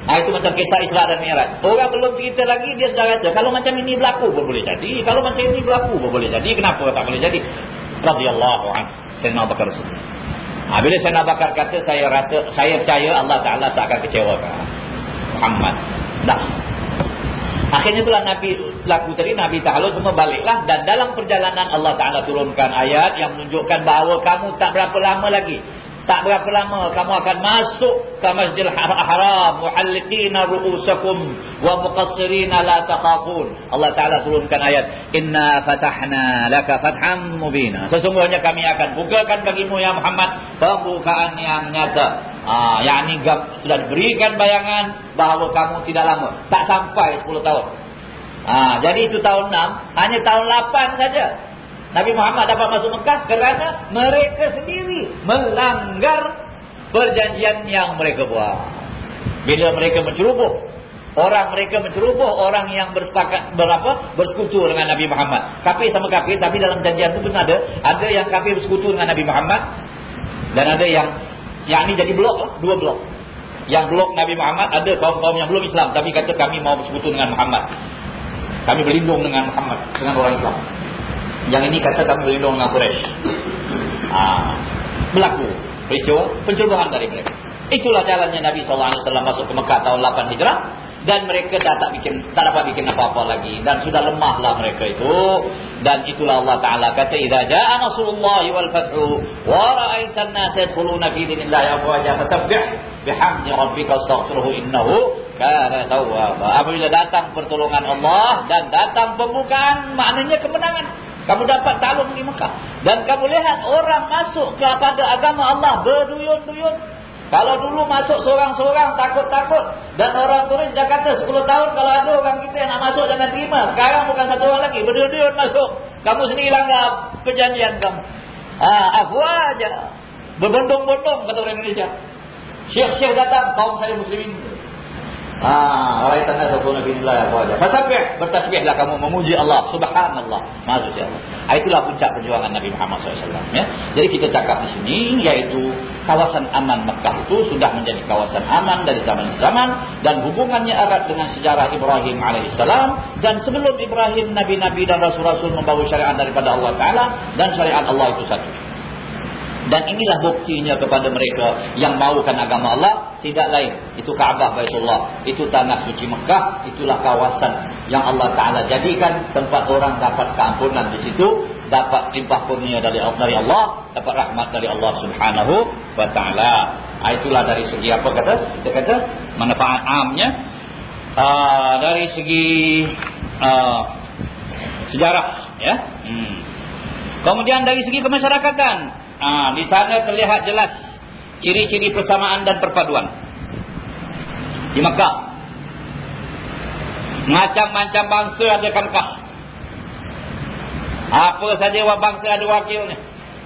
Nah itu macam kisah Isra dan Mi'raj. Orang belum cerita lagi dia sudah rasa kalau macam ini berlaku pun boleh jadi. Kalau macam ini berlaku pun boleh jadi. Kenapa tak boleh jadi? Radhiyallahu anhu. Sayyidina Bakar Rasulullah. Ha, bila Sayyidina Abu Bakar kata saya rasa saya percaya Allah Taala tak akan kecewakan Muhammad. Dah. Akhirnya itulah Nabi laku tadi Nabi Ta'ala semua baliklah dan dalam perjalanan Allah Taala turunkan ayat yang menunjukkan bahawa kamu tak berapa lama lagi tak berapa lama kamu akan masuk ke Masjidil Haram muhalliqina ru'usakum wa muqassirina la taqafun. Allah Taala turunkan ayat inna fatahna laka fatham mubina. Sesungguhnya kami akan bukakan bagimu ya Muhammad pembukaan yang nyata. Ah, yakni sudah diberikan bayangan bahawa kamu tidak lama, tak sampai 10 tahun. Ah, jadi itu tahun 6, hanya tahun 8 saja Nabi Muhammad dapat masuk Mekah kerana mereka sendiri melanggar perjanjian yang mereka buat. Bila mereka menceroboh, orang mereka menceroboh orang yang bersepakat berapa? bersekutu dengan Nabi Muhammad. Kafir sama kafir tapi dalam janjian itu pun ada, ada yang kafir bersekutu dengan Nabi Muhammad dan ada yang yang ini jadi blok lah, dua blok. Yang blok Nabi Muhammad ada kaum-kaum yang belum Islam tapi kata kami mau bersekutu dengan Muhammad. Kami berlindung dengan Muhammad, dengan orang Islam. Yang ini kata kami berlindung dengan Quraisy. Ha, berlaku. Peristiwa pencerobohan dari mereka. Itulah jalannya Nabi SAW masuk ke Mekah tahun 8 Hijrah. Dan mereka dah tak bikin tak dapat bikin apa-apa lagi. Dan sudah lemahlah mereka itu. Dan itulah Allah Taala kata idza jaa nasrullah wal fathu wa ra'aitan nas yadkhuluna fi dinillahi afwaja fasabbih bihamdi rabbika wastaghfirhu innahu kana tawwaba. Apabila datang pertolongan Allah dan datang pembukaan maknanya kemenangan kamu dapat takluk di Mekah. Dan kamu lihat orang masuk kepada agama Allah berduyun-duyun. Kalau dulu masuk seorang-seorang takut-takut. Dan orang Quraisy dah kata 10 tahun kalau ada orang kita yang nak masuk jangan terima. Sekarang bukan satu orang lagi. Berduyun-duyun masuk. Kamu sendiri langgar perjanjian kamu. Ah, aku aja. Berbondong-bondong kata orang Indonesia. Syekh-syekh datang kaum saya muslimin. Ah, orang tanda satu nabi Allah yang wajah. Fasabih, bertasbihlah kamu memuji Allah, subhanallah, suci Allah. Ah, itulah puncak perjuangan Nabi Muhammad SAW. Ya. Jadi kita cakap di sini, yaitu kawasan aman Mekah itu sudah menjadi kawasan aman dari zaman ke zaman dan hubungannya erat dengan sejarah Ibrahim alaihissalam dan sebelum Ibrahim nabi-nabi dan rasul-rasul membawa syariat daripada Allah Taala dan syariat Allah itu satu. Dan inilah buktinya kepada mereka yang maukan agama Allah tidak lain. Itu Kaabah Baitullah. Itu tanah suci Mekah. Itulah kawasan yang Allah Taala jadikan tempat orang dapat keampunan di situ dapat limpah kurnia dari dari Allah, dapat rahmat dari Allah Subhanahu wa taala. Ah, itulah dari segi apa kata? Kita kata manfaat amnya uh, dari segi uh, sejarah ya. Hmm. Kemudian dari segi kemasyarakatan, uh, di sana terlihat jelas ciri-ciri persamaan dan perpaduan. Di Mekah macam-macam bangsa ada Mekah. Apa saja orang bangsa ada wakilnya.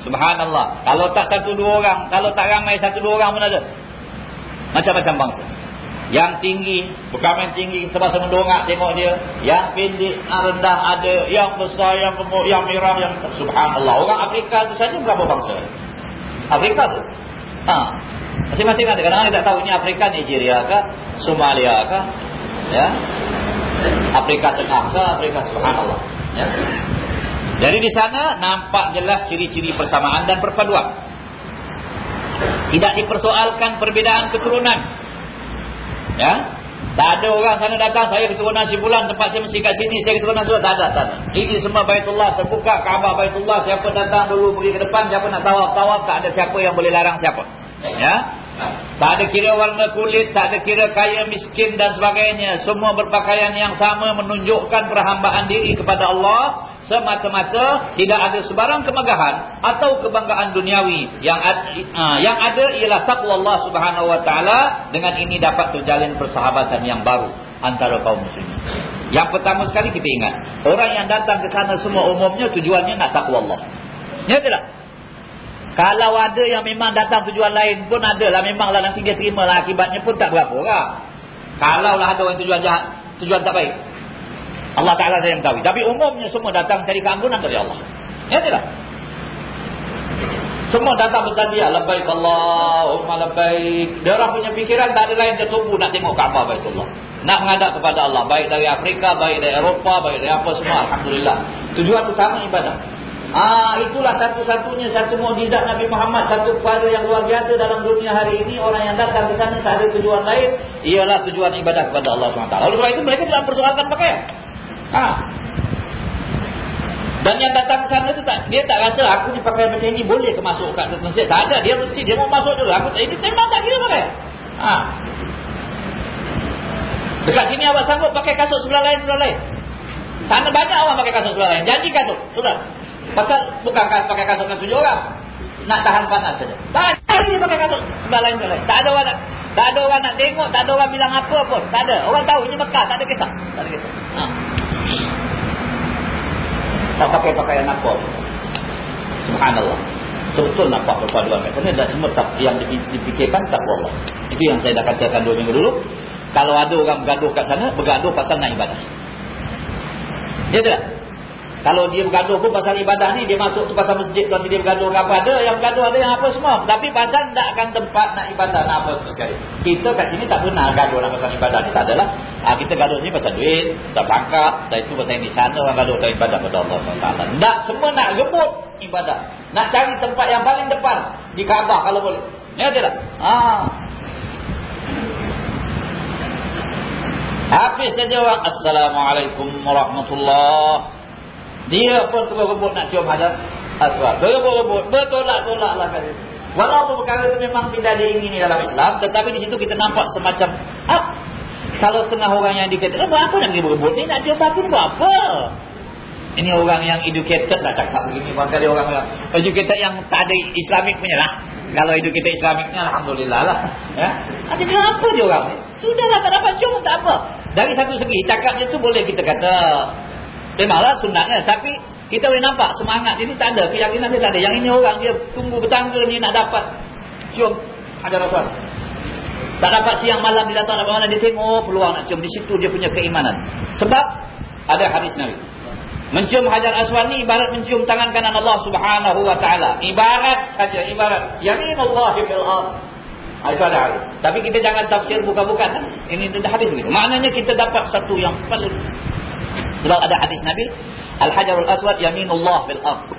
Subhanallah. Kalau tak satu dua orang, kalau tak ramai satu dua orang pun ada. Macam-macam bangsa. Yang tinggi, main tinggi sebab semua dongak tengok dia. Yang pendek, rendah ada, yang besar, yang gemuk, yang merah, yang subhanallah. Orang Afrika tu saja berapa bangsa? Afrika tu. Ha. Masing-masing ada. Kadang-kadang kita tahu ini Afrika, Nigeria ke, Somalia ke, ya. Afrika Tengah ke, Afrika subhanallah. Ya. Dari di sana nampak jelas ciri-ciri persamaan dan perpaduan. Tidak dipersoalkan perbedaan keturunan. Ya. Tak ada orang sana datang, saya keturunan si bulan, tempat saya mesti kat sini, saya keturunan tu. Tak ada, tak ada. Ini semua Baitullah, terbuka Kaabah Baitullah. Siapa datang dulu pergi ke depan, siapa nak tawaf-tawaf, tak ada siapa yang boleh larang siapa. Ya. Tak ada kira warna kulit, tak ada kira kaya, miskin dan sebagainya. Semua berpakaian yang sama menunjukkan perhambaan diri kepada Allah semata-mata tidak ada sebarang kemegahan atau kebanggaan duniawi yang ad, uh, yang ada ialah takwa Allah Subhanahu wa taala dengan ini dapat terjalin persahabatan yang baru antara kaum muslimin. Yang pertama sekali kita ingat, orang yang datang ke sana semua umumnya tujuannya nak takwa Allah. Ya tidak? Kalau ada yang memang datang tujuan lain pun ada lah memanglah nanti dia terima lah akibatnya pun tak berapa. Kalau lah ada orang tujuan jahat, tujuan tak baik, Allah Ta'ala saya yang tahu. Tapi umumnya semua datang cari keampunan dari Allah. Ya tidak? Semua datang bertadiah. Labbaik Allahumma labbaik. Dia orang punya fikiran tak ada lain. Dia tunggu nak tengok Kaabah Baitullah. Nak menghadap kepada Allah. Baik dari Afrika, baik dari Eropah, baik dari apa semua. Alhamdulillah. Tujuan utama ibadah. Ah itulah satu-satunya satu mukjizat Nabi Muhammad satu perkara yang luar biasa dalam dunia hari ini orang yang datang ke sana tak ada tujuan lain ialah tujuan ibadah kepada Allah SWT. Lalu sebab itu mereka tidak persoalkan pakaian. Ha. Dan yang datang ke sana tu tak dia tak rasa aku ni pakai macam ini boleh ke masuk kat masjid. Tak ada, dia mesti dia mau masuk dulu. Aku tak ini memang tak kira pakai. Ha. Dekat sini awak sanggup pakai kasut sebelah lain sebelah lain. Sana banyak orang pakai kasut sebelah lain. Janji kasut. Sudah. Pasal bukan pakai kasut dengan tujuh orang. Nak tahan panas saja. Tak ada dia pakai kasut sebelah lain sebelah lain. Tak ada orang nak, tak ada orang nak tengok, tak ada orang bilang apa pun. Tak ada. Orang tahu ini Mekah, tak ada kisah. Tak ada kisah. Ha. Tak pakai pakaian apa? Subhanallah. Betul nampak perpaduan kat sana Dan semua yang dipikirkan tak Allah Itu yang saya dah katakan dua minggu dulu. Kalau ada orang bergaduh kat sana Bergaduh pasal nak ibadah. Ya tak? Kalau dia bergaduh pun pasal ibadah ni Dia masuk tu pasal masjid tu Dia bergaduh apa ada Yang bergaduh ada yang apa semua. Tapi pasal tak akan tempat nak ibadah Nak apa semua sekali. Kita kat sini tak pernah gaduh nak pasal ibadah ni Tak adalah. Ha, Kita gaduh ni pasal duit Pasal pangkat Pasal itu pasal di sana Orang gaduh pasal ibadah pada Allah SWT Tak semua nak rebut ibadah. Nak cari tempat yang paling depan Di Kaabah kalau boleh. Ya tidak Haa Habis saja orang Assalamualaikum warahmatullahi dia pun terus rebut nak cium hajar aswad. Berebut-rebut. Bertolak-tolak lah kali. Walaupun perkara itu memang tidak diingini dalam Islam. Tetapi di situ kita nampak semacam. Ah, kalau setengah orang yang dikata. Eh, apa nak berebut ni? Nak cium batu ni buat apa? Ini orang yang educated lah cakap begini. Bukan dia orang yang educated yang tak ada Islamik punya lah. Kalau educated Islamiknya Alhamdulillah lah. Ya? Ada kenapa dia orang ni? Sudahlah tak dapat cium tak apa. Dari satu segi cakapnya tu boleh kita kata Memanglah sunatnya tapi kita boleh nampak semangat ini tak ada, keyakinan dia tak ada. Yang ini orang dia tunggu bertangga ni nak dapat cium ada rasuah. Tak dapat siang malam dia datang mana dia tengok peluang nak cium di situ dia punya keimanan. Sebab ada hadis Nabi. Mencium hajar aswad ni ibarat mencium tangan kanan Allah Subhanahu wa taala. Ibarat saja ibarat yamin Allah fil ard. Ah, itu ada hadis. Tapi kita jangan tafsir bukan-bukan. Kan? Ini ada hadis begitu. Maknanya kita dapat satu yang paling sebab ada hadis Nabi, Al-Hajarul Aswad yaminullah bil ard.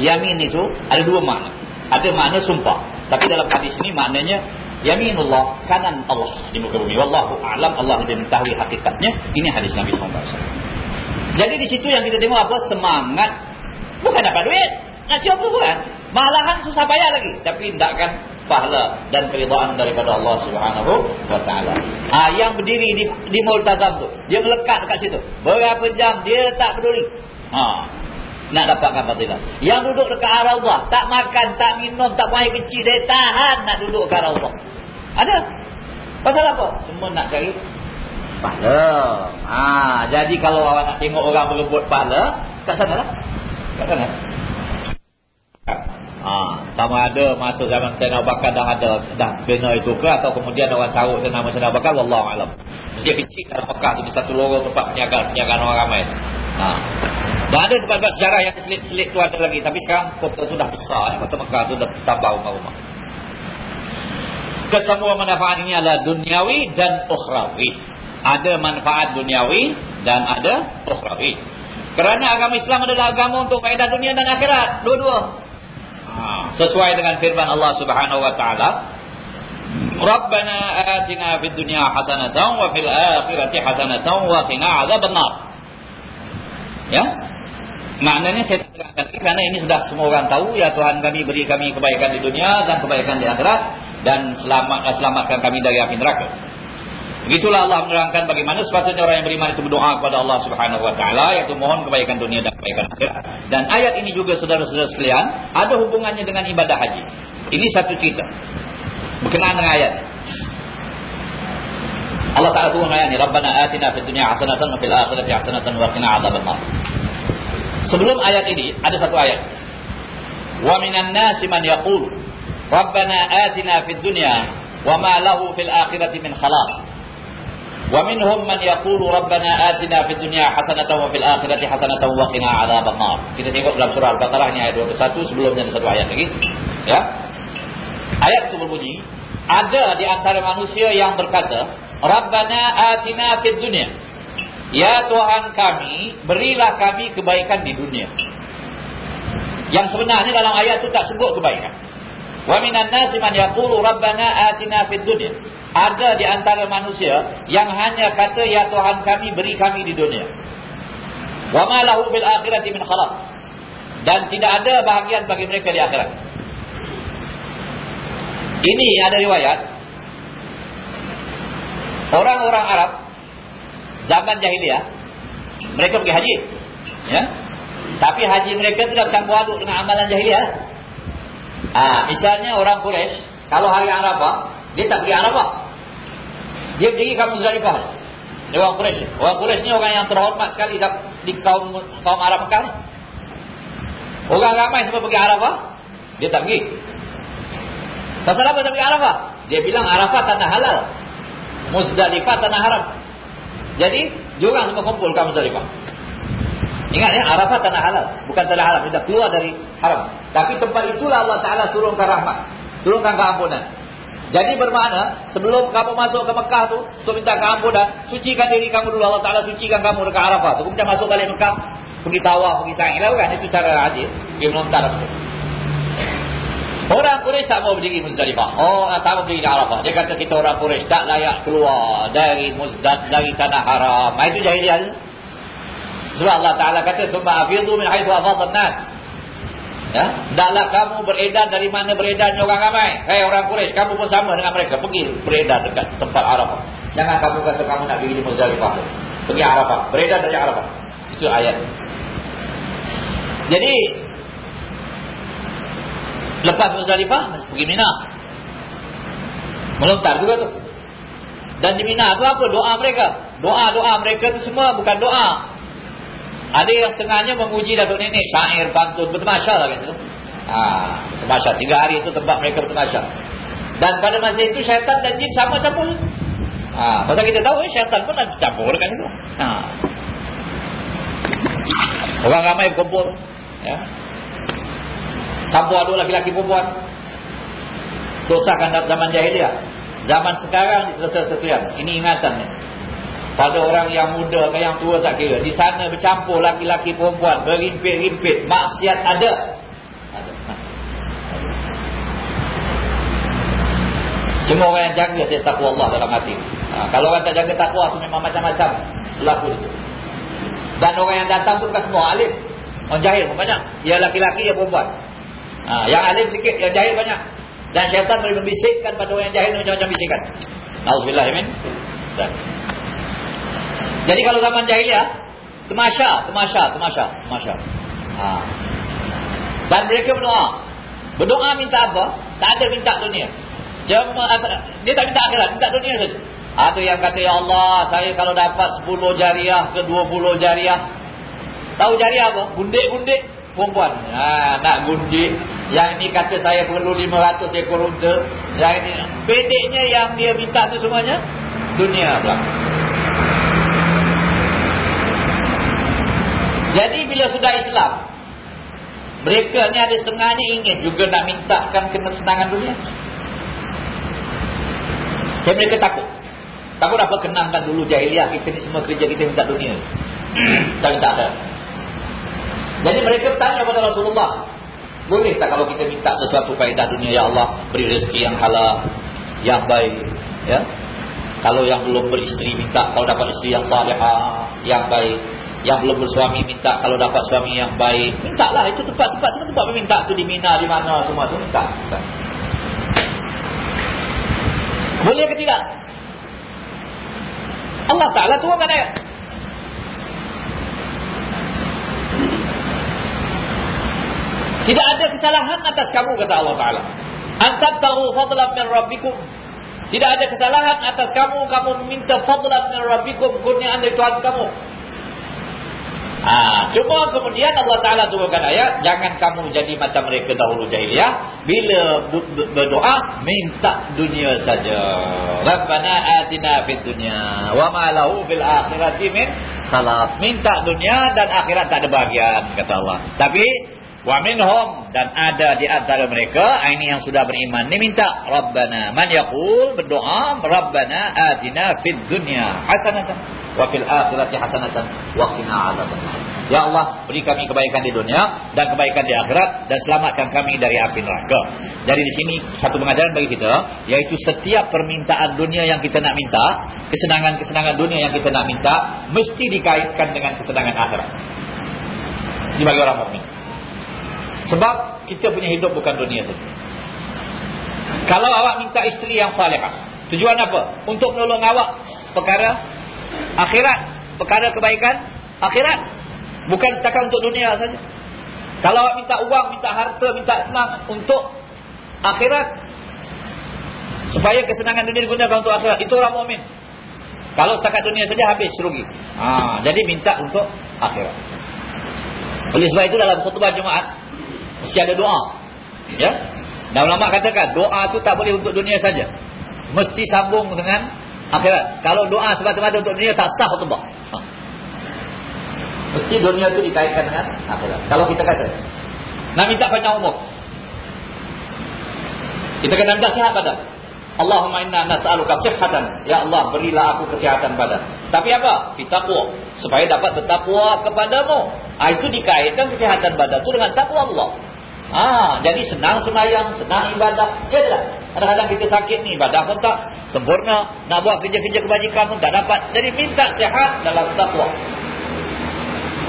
Yamin itu ada dua makna. Ada makna sumpah. Tapi dalam hadis ini maknanya yaminullah kanan Allah di muka bumi. Wallahu a'lam Allah lebih mengetahui hakikatnya. Ini hadis Nabi wasallam. Jadi di situ yang kita tengok apa? Semangat Bukan dapat duit. Nak cuba bukan. Malahan susah bayar lagi. Tapi tidakkan pahala dan keridhaan daripada Allah Subhanahu wa taala. Ha yang berdiri di di multazam tu, dia melekat dekat situ. Berapa jam dia tak peduli. Ha nak dapatkan fadilah. Yang duduk dekat arah Allah, tak makan, tak minum, tak buang kecil, dia tahan nak duduk dekat arah Allah. Ada? Pasal apa? Semua nak cari pahala. Ha, jadi kalau awak nak tengok orang berebut pahala, kat sana lah. Kat sana. Ha, sama ada masa zaman Sayyidina Abu Bakar dah ada dah kena itu ke atau kemudian orang tahu nama Sayyidina Abu Bakar wallahu alam. Dia kecil dalam Mekah tu satu lorong tempat penjagaan-penjagaan orang ramai. Ha. Dan ada tempat-tempat sejarah yang selit-selit tu ada lagi tapi sekarang kota tu dah besar, kota Mekah tu dah tambah rumah-rumah. Kesemua manfaat ini adalah duniawi dan ukhrawi. Ada manfaat duniawi dan ada ukhrawi. Kerana agama Islam adalah agama untuk faedah dunia dan akhirat, dua-dua. Ha, sesuai dengan firman Allah Subhanahu wa taala Rabbana atina fid dunya hasanatan wa fil akhirati hasanatan wa qina adzabannar. Ya? Maknanya saya terangkan kerana ini sudah semua orang tahu ya Tuhan kami beri kami kebaikan di dunia dan kebaikan di akhirat dan selamat selamatkan kami dari api neraka. Begitulah Allah menerangkan bagaimana sepatutnya orang yang beriman itu berdoa kepada Allah Subhanahu wa taala yaitu mohon kebaikan dunia dan kebaikan akhirat. Dan ayat ini juga saudara-saudara sekalian ada hubungannya dengan ibadah haji. Ini satu cerita. Berkenaan dengan ayat. Allah Taala turun ayat ini, Rabbana atina fid dunya hasanatan wa fil akhirati hasanatan wa qina adzabannar. Sebelum ayat ini ada satu ayat. Wa minan nasi man yaqulu Rabbana atina fid dunya wa ma lahu fil akhirati min khalaq. وَمِنْهُمْ مَنْ Rabbana رَبَّنَا آتِنَا فِي الدُّنْيَا حَسَنَةً وَفِي الْآخِرَةِ wa وَقِنَا عَذَابَ النَّارِ Kita tengok dalam surah Al-Baqarah ni ayat 21 sebelumnya ada satu ayat lagi. Ya? Ayat itu berbunyi, ada di antara manusia yang berkata, "Rabbana atina fid dunya." Ya Tuhan kami, berilah kami kebaikan di dunia. Yang sebenarnya dalam ayat itu tak sebut kebaikan. Wa minan nasi man yaqulu rabbana atina fid dunya ada di antara manusia yang hanya kata ya Tuhan kami beri kami di dunia. Wa ma lahu bil akhirati min khalaq. Dan tidak ada bahagian bagi mereka di akhirat. Ini ada riwayat orang-orang Arab zaman jahiliyah mereka pergi haji. Ya. Tapi haji mereka tidak campur aduk dengan amalan jahiliyah. Ah, misalnya orang Quraisy kalau hari Arafah dia tak pergi Arafah. Dia pergi ke Muzdalifah. Dia orang Quraisy. Orang Quraisy ni orang yang terhormat sekali di kaum kaum Arab Mekah. Orang ramai semua pergi Arafah, dia tak pergi. Pasal apa tak pergi Arafah? Dia bilang Arafah tanah halal. Muzdalifah tanah haram. Jadi, diorang semua kumpul ke Muzdalifah. Ingat ya, Arafah tanah halal. Bukan tanah haram. Dia dah keluar dari haram. Tapi tempat itulah Allah Ta'ala turunkan rahmat. Turunkan keampunan. Jadi bermakna sebelum kamu masuk ke Mekah tu untuk minta keampunan, sucikan diri kamu dulu Allah Taala sucikan kamu dekat Arafah. Tu kemudian masuk balik Mekah, pergi tawaf, pergi lah kan itu cara adil, melontar tu. Orang Quraisy tak mau berdiri Muzdalifah. Oh, tak mau berdiri di Arafah. Dia kata kita orang Quraisy tak layak keluar dari Muzdalifah dari tanah haram. Itu jahiliah. Sebab Allah Taala kata, "Tsumma afidu min haitsu afadha an-nas." Ya, hendaklah kamu beredar dari mana beredarnya orang ramai. Hei orang Quraisy, kamu pun sama dengan mereka. Pergi beredar dekat tempat Arafah. Jangan kamu kata kamu nak pergi di Muzdalifah. Pergi Arafah, beredar dari Arafah. Itu ayat. Jadi lepas Muzdalifah pergi Mina. Melontar juga tu. Dan di Mina tu apa doa mereka? Doa-doa mereka tu semua bukan doa ada yang setengahnya memuji Datuk Nenek Syair, pantun, bertemasya lah gitu. Ha, bertemasya. Tiga hari itu tempat mereka bertemasya. Dan pada masa itu syaitan dan jin sama campur. Ha, pasal kita tahu eh, syaitan pun ada campur kan itu. Ha. Orang ramai berkumpul. Ya. Campur aduk laki-laki perempuan. Dosakan zaman jahiliah. Zaman sekarang selesai sekian. Ini ingatan ni. Pada orang yang muda ke yang tua tak kira. Di sana bercampur laki-laki perempuan. Berimpit-rimpit. Maksiat ada. Semua orang yang jaga saya takwa Allah dalam hati. Ha, kalau orang tak jaga takwa tu memang macam-macam. Laku itu. Dan orang yang datang tu bukan semua alim. Orang jahil pun banyak. Ya laki-laki, ya perempuan. Ha, yang alim sikit, yang jahil banyak. Dan syaitan boleh membisikkan pada orang yang jahil macam-macam bisikan. Alhamdulillah, amin. Jadi kalau zaman jahiliah, temasya, temasya, temasya, temasya. Ha. Dan mereka berdoa. Berdoa minta apa? Tak ada minta dunia. Dia, dia tak minta akhirat, minta dunia saja. Ada yang kata, Ya Allah, saya kalau dapat 10 jariah ke 20 jariah. Tahu jariah apa? Gundik-gundik perempuan. Ha, nak gundik. Yang ini kata saya perlu 500 ekor unta. Yang ini. Bedeknya yang dia minta tu semuanya. Dunia pula. Jadi bila sudah Islam. Mereka ni ada setengahnya ingin juga nak mintakan kesenangan dunia. Jadi mereka takut. Takut apa kenangkan dulu jahiliah kita ni semua kerja kita minta dunia. <clears throat> Tak minta ada. Jadi mereka bertanya kepada Rasulullah. Boleh tak kalau kita minta sesuatu faedah dunia ya Allah beri rezeki yang halal, yang baik, ya? Kalau yang belum beristri minta kalau dapat istri yang salihah, yang baik. Yang belum bersuami minta kalau dapat suami yang baik. Mintalah itu tempat-tempat semua tempat meminta tu di Mina di mana semua tu minta. minta. Boleh ke tidak? Allah Ta'ala turunkan ayat. Tidak ada kesalahan atas kamu kata Allah Ta'ala. Antab tahu fadlan min rabbikum. Tidak ada kesalahan atas kamu. Kamu minta fadlan min rabbikum. Kurniaan dari Tuhan kamu. Ha, cuma kemudian Allah Ta'ala turunkan ayat. Jangan kamu jadi macam mereka dahulu jahiliah. Bila berdoa, minta dunia saja. Rabbana atina fid dunia. Wa ma'lahu fil akhirati min salat. Minta dunia dan akhirat tak ada bahagian, kata Allah. Tapi, wa minhum dan ada di antara mereka, ini yang sudah beriman. Ini minta, Rabbana man yakul berdoa, Rabbana atina fid dunia. Hasanatan wa fil akhirati hasanatan wa qina. Ya Allah, beri kami kebaikan di dunia dan kebaikan di akhirat dan selamatkan kami dari api neraka. Jadi di sini satu pengajaran bagi kita, yaitu setiap permintaan dunia yang kita nak minta, kesenangan-kesenangan dunia yang kita nak minta, mesti dikaitkan dengan kesenangan akhirat. Ini bagi orang mukmin. Sebab kita punya hidup bukan dunia saja. Kalau awak minta isteri yang salihah, tujuan apa? Untuk menolong awak perkara akhirat perkara kebaikan akhirat. Bukan setakat untuk dunia saja. Kalau awak minta uang minta harta minta senang untuk akhirat supaya kesenangan dunia digunakan untuk akhirat itu orang mukmin. Kalau setakat dunia saja habis rugi. Ha, jadi minta untuk akhirat. Oleh sebab itu dalam khutbah Jumaat mesti ada doa. Ya? Dan ulama katakan doa itu tak boleh untuk dunia saja. Mesti sambung dengan akhirat. Kalau doa semata-mata untuk dunia tak sah khutbah. Ha. Mesti dunia itu dikaitkan dengan akhirat. Kalau kita kata nak minta panjang umur. Kita kena minta sihat badan. Allahumma inna nas'aluka sihhatan. Ya Allah, berilah aku kesihatan badan. Tapi apa? Kita takwa supaya dapat bertakwa kepadamu. Ah itu dikaitkan kesihatan badan itu dengan takwa Allah. Ah, jadi senang sembahyang, senang ibadah. Ya tidak? Kadang-kadang kita sakit ni, ibadah pun tak sempurna. Nak buat kerja-kerja kebajikan pun tak dapat. Jadi minta sihat dalam takwa.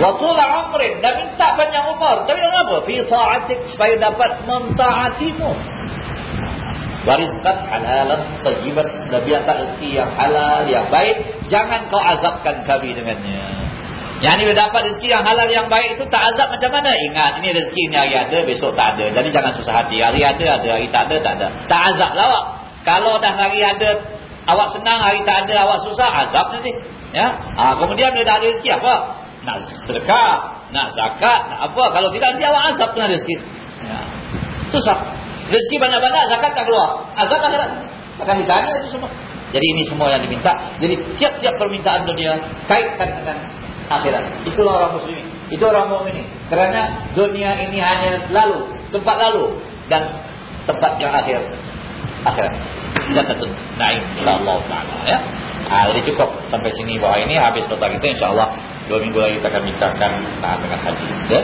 Wa tula umrin dan minta panjang umur. Tapi kenapa? Fi ta'atik supaya dapat mentaatimu. Wariskan halalan tayyiban Nabi tak rezeki yang halal yang baik jangan kau azabkan kami dengannya yang ini dapat rezeki yang halal yang baik itu tak azab macam mana? Ingat ini rezeki ni hari ada, besok tak ada. Jadi jangan susah hati. Hari ada, ada. Hari tak ada, tak ada. Tak azab lah awak. Kalau dah hari ada, awak senang. Hari tak ada, awak susah. Azab nanti. Ya? Ha, kemudian bila dah ada rezeki apa? Nak sedekah. Nak zakat. Nak apa? Kalau tidak nanti awak azab dengan rezeki. Ya. Susah. Rezeki banyak-banyak, zakat tak keluar. Azab akhirat. Akan ditanya itu semua. Jadi ini semua yang diminta. Jadi tiap-tiap permintaan dunia kaitkan dengan akhirat. Itulah orang muslimin. Itu orang mukmin. Kerana dunia ini hanya lalu, tempat lalu dan tempat yang akhir. Akhirat. Jannatun na'im Allah taala ya. Ah jadi cukup sampai sini bahwa ini habis total kita insyaallah dua minggu lagi kita akan bincangkan nah, dengan haji ya.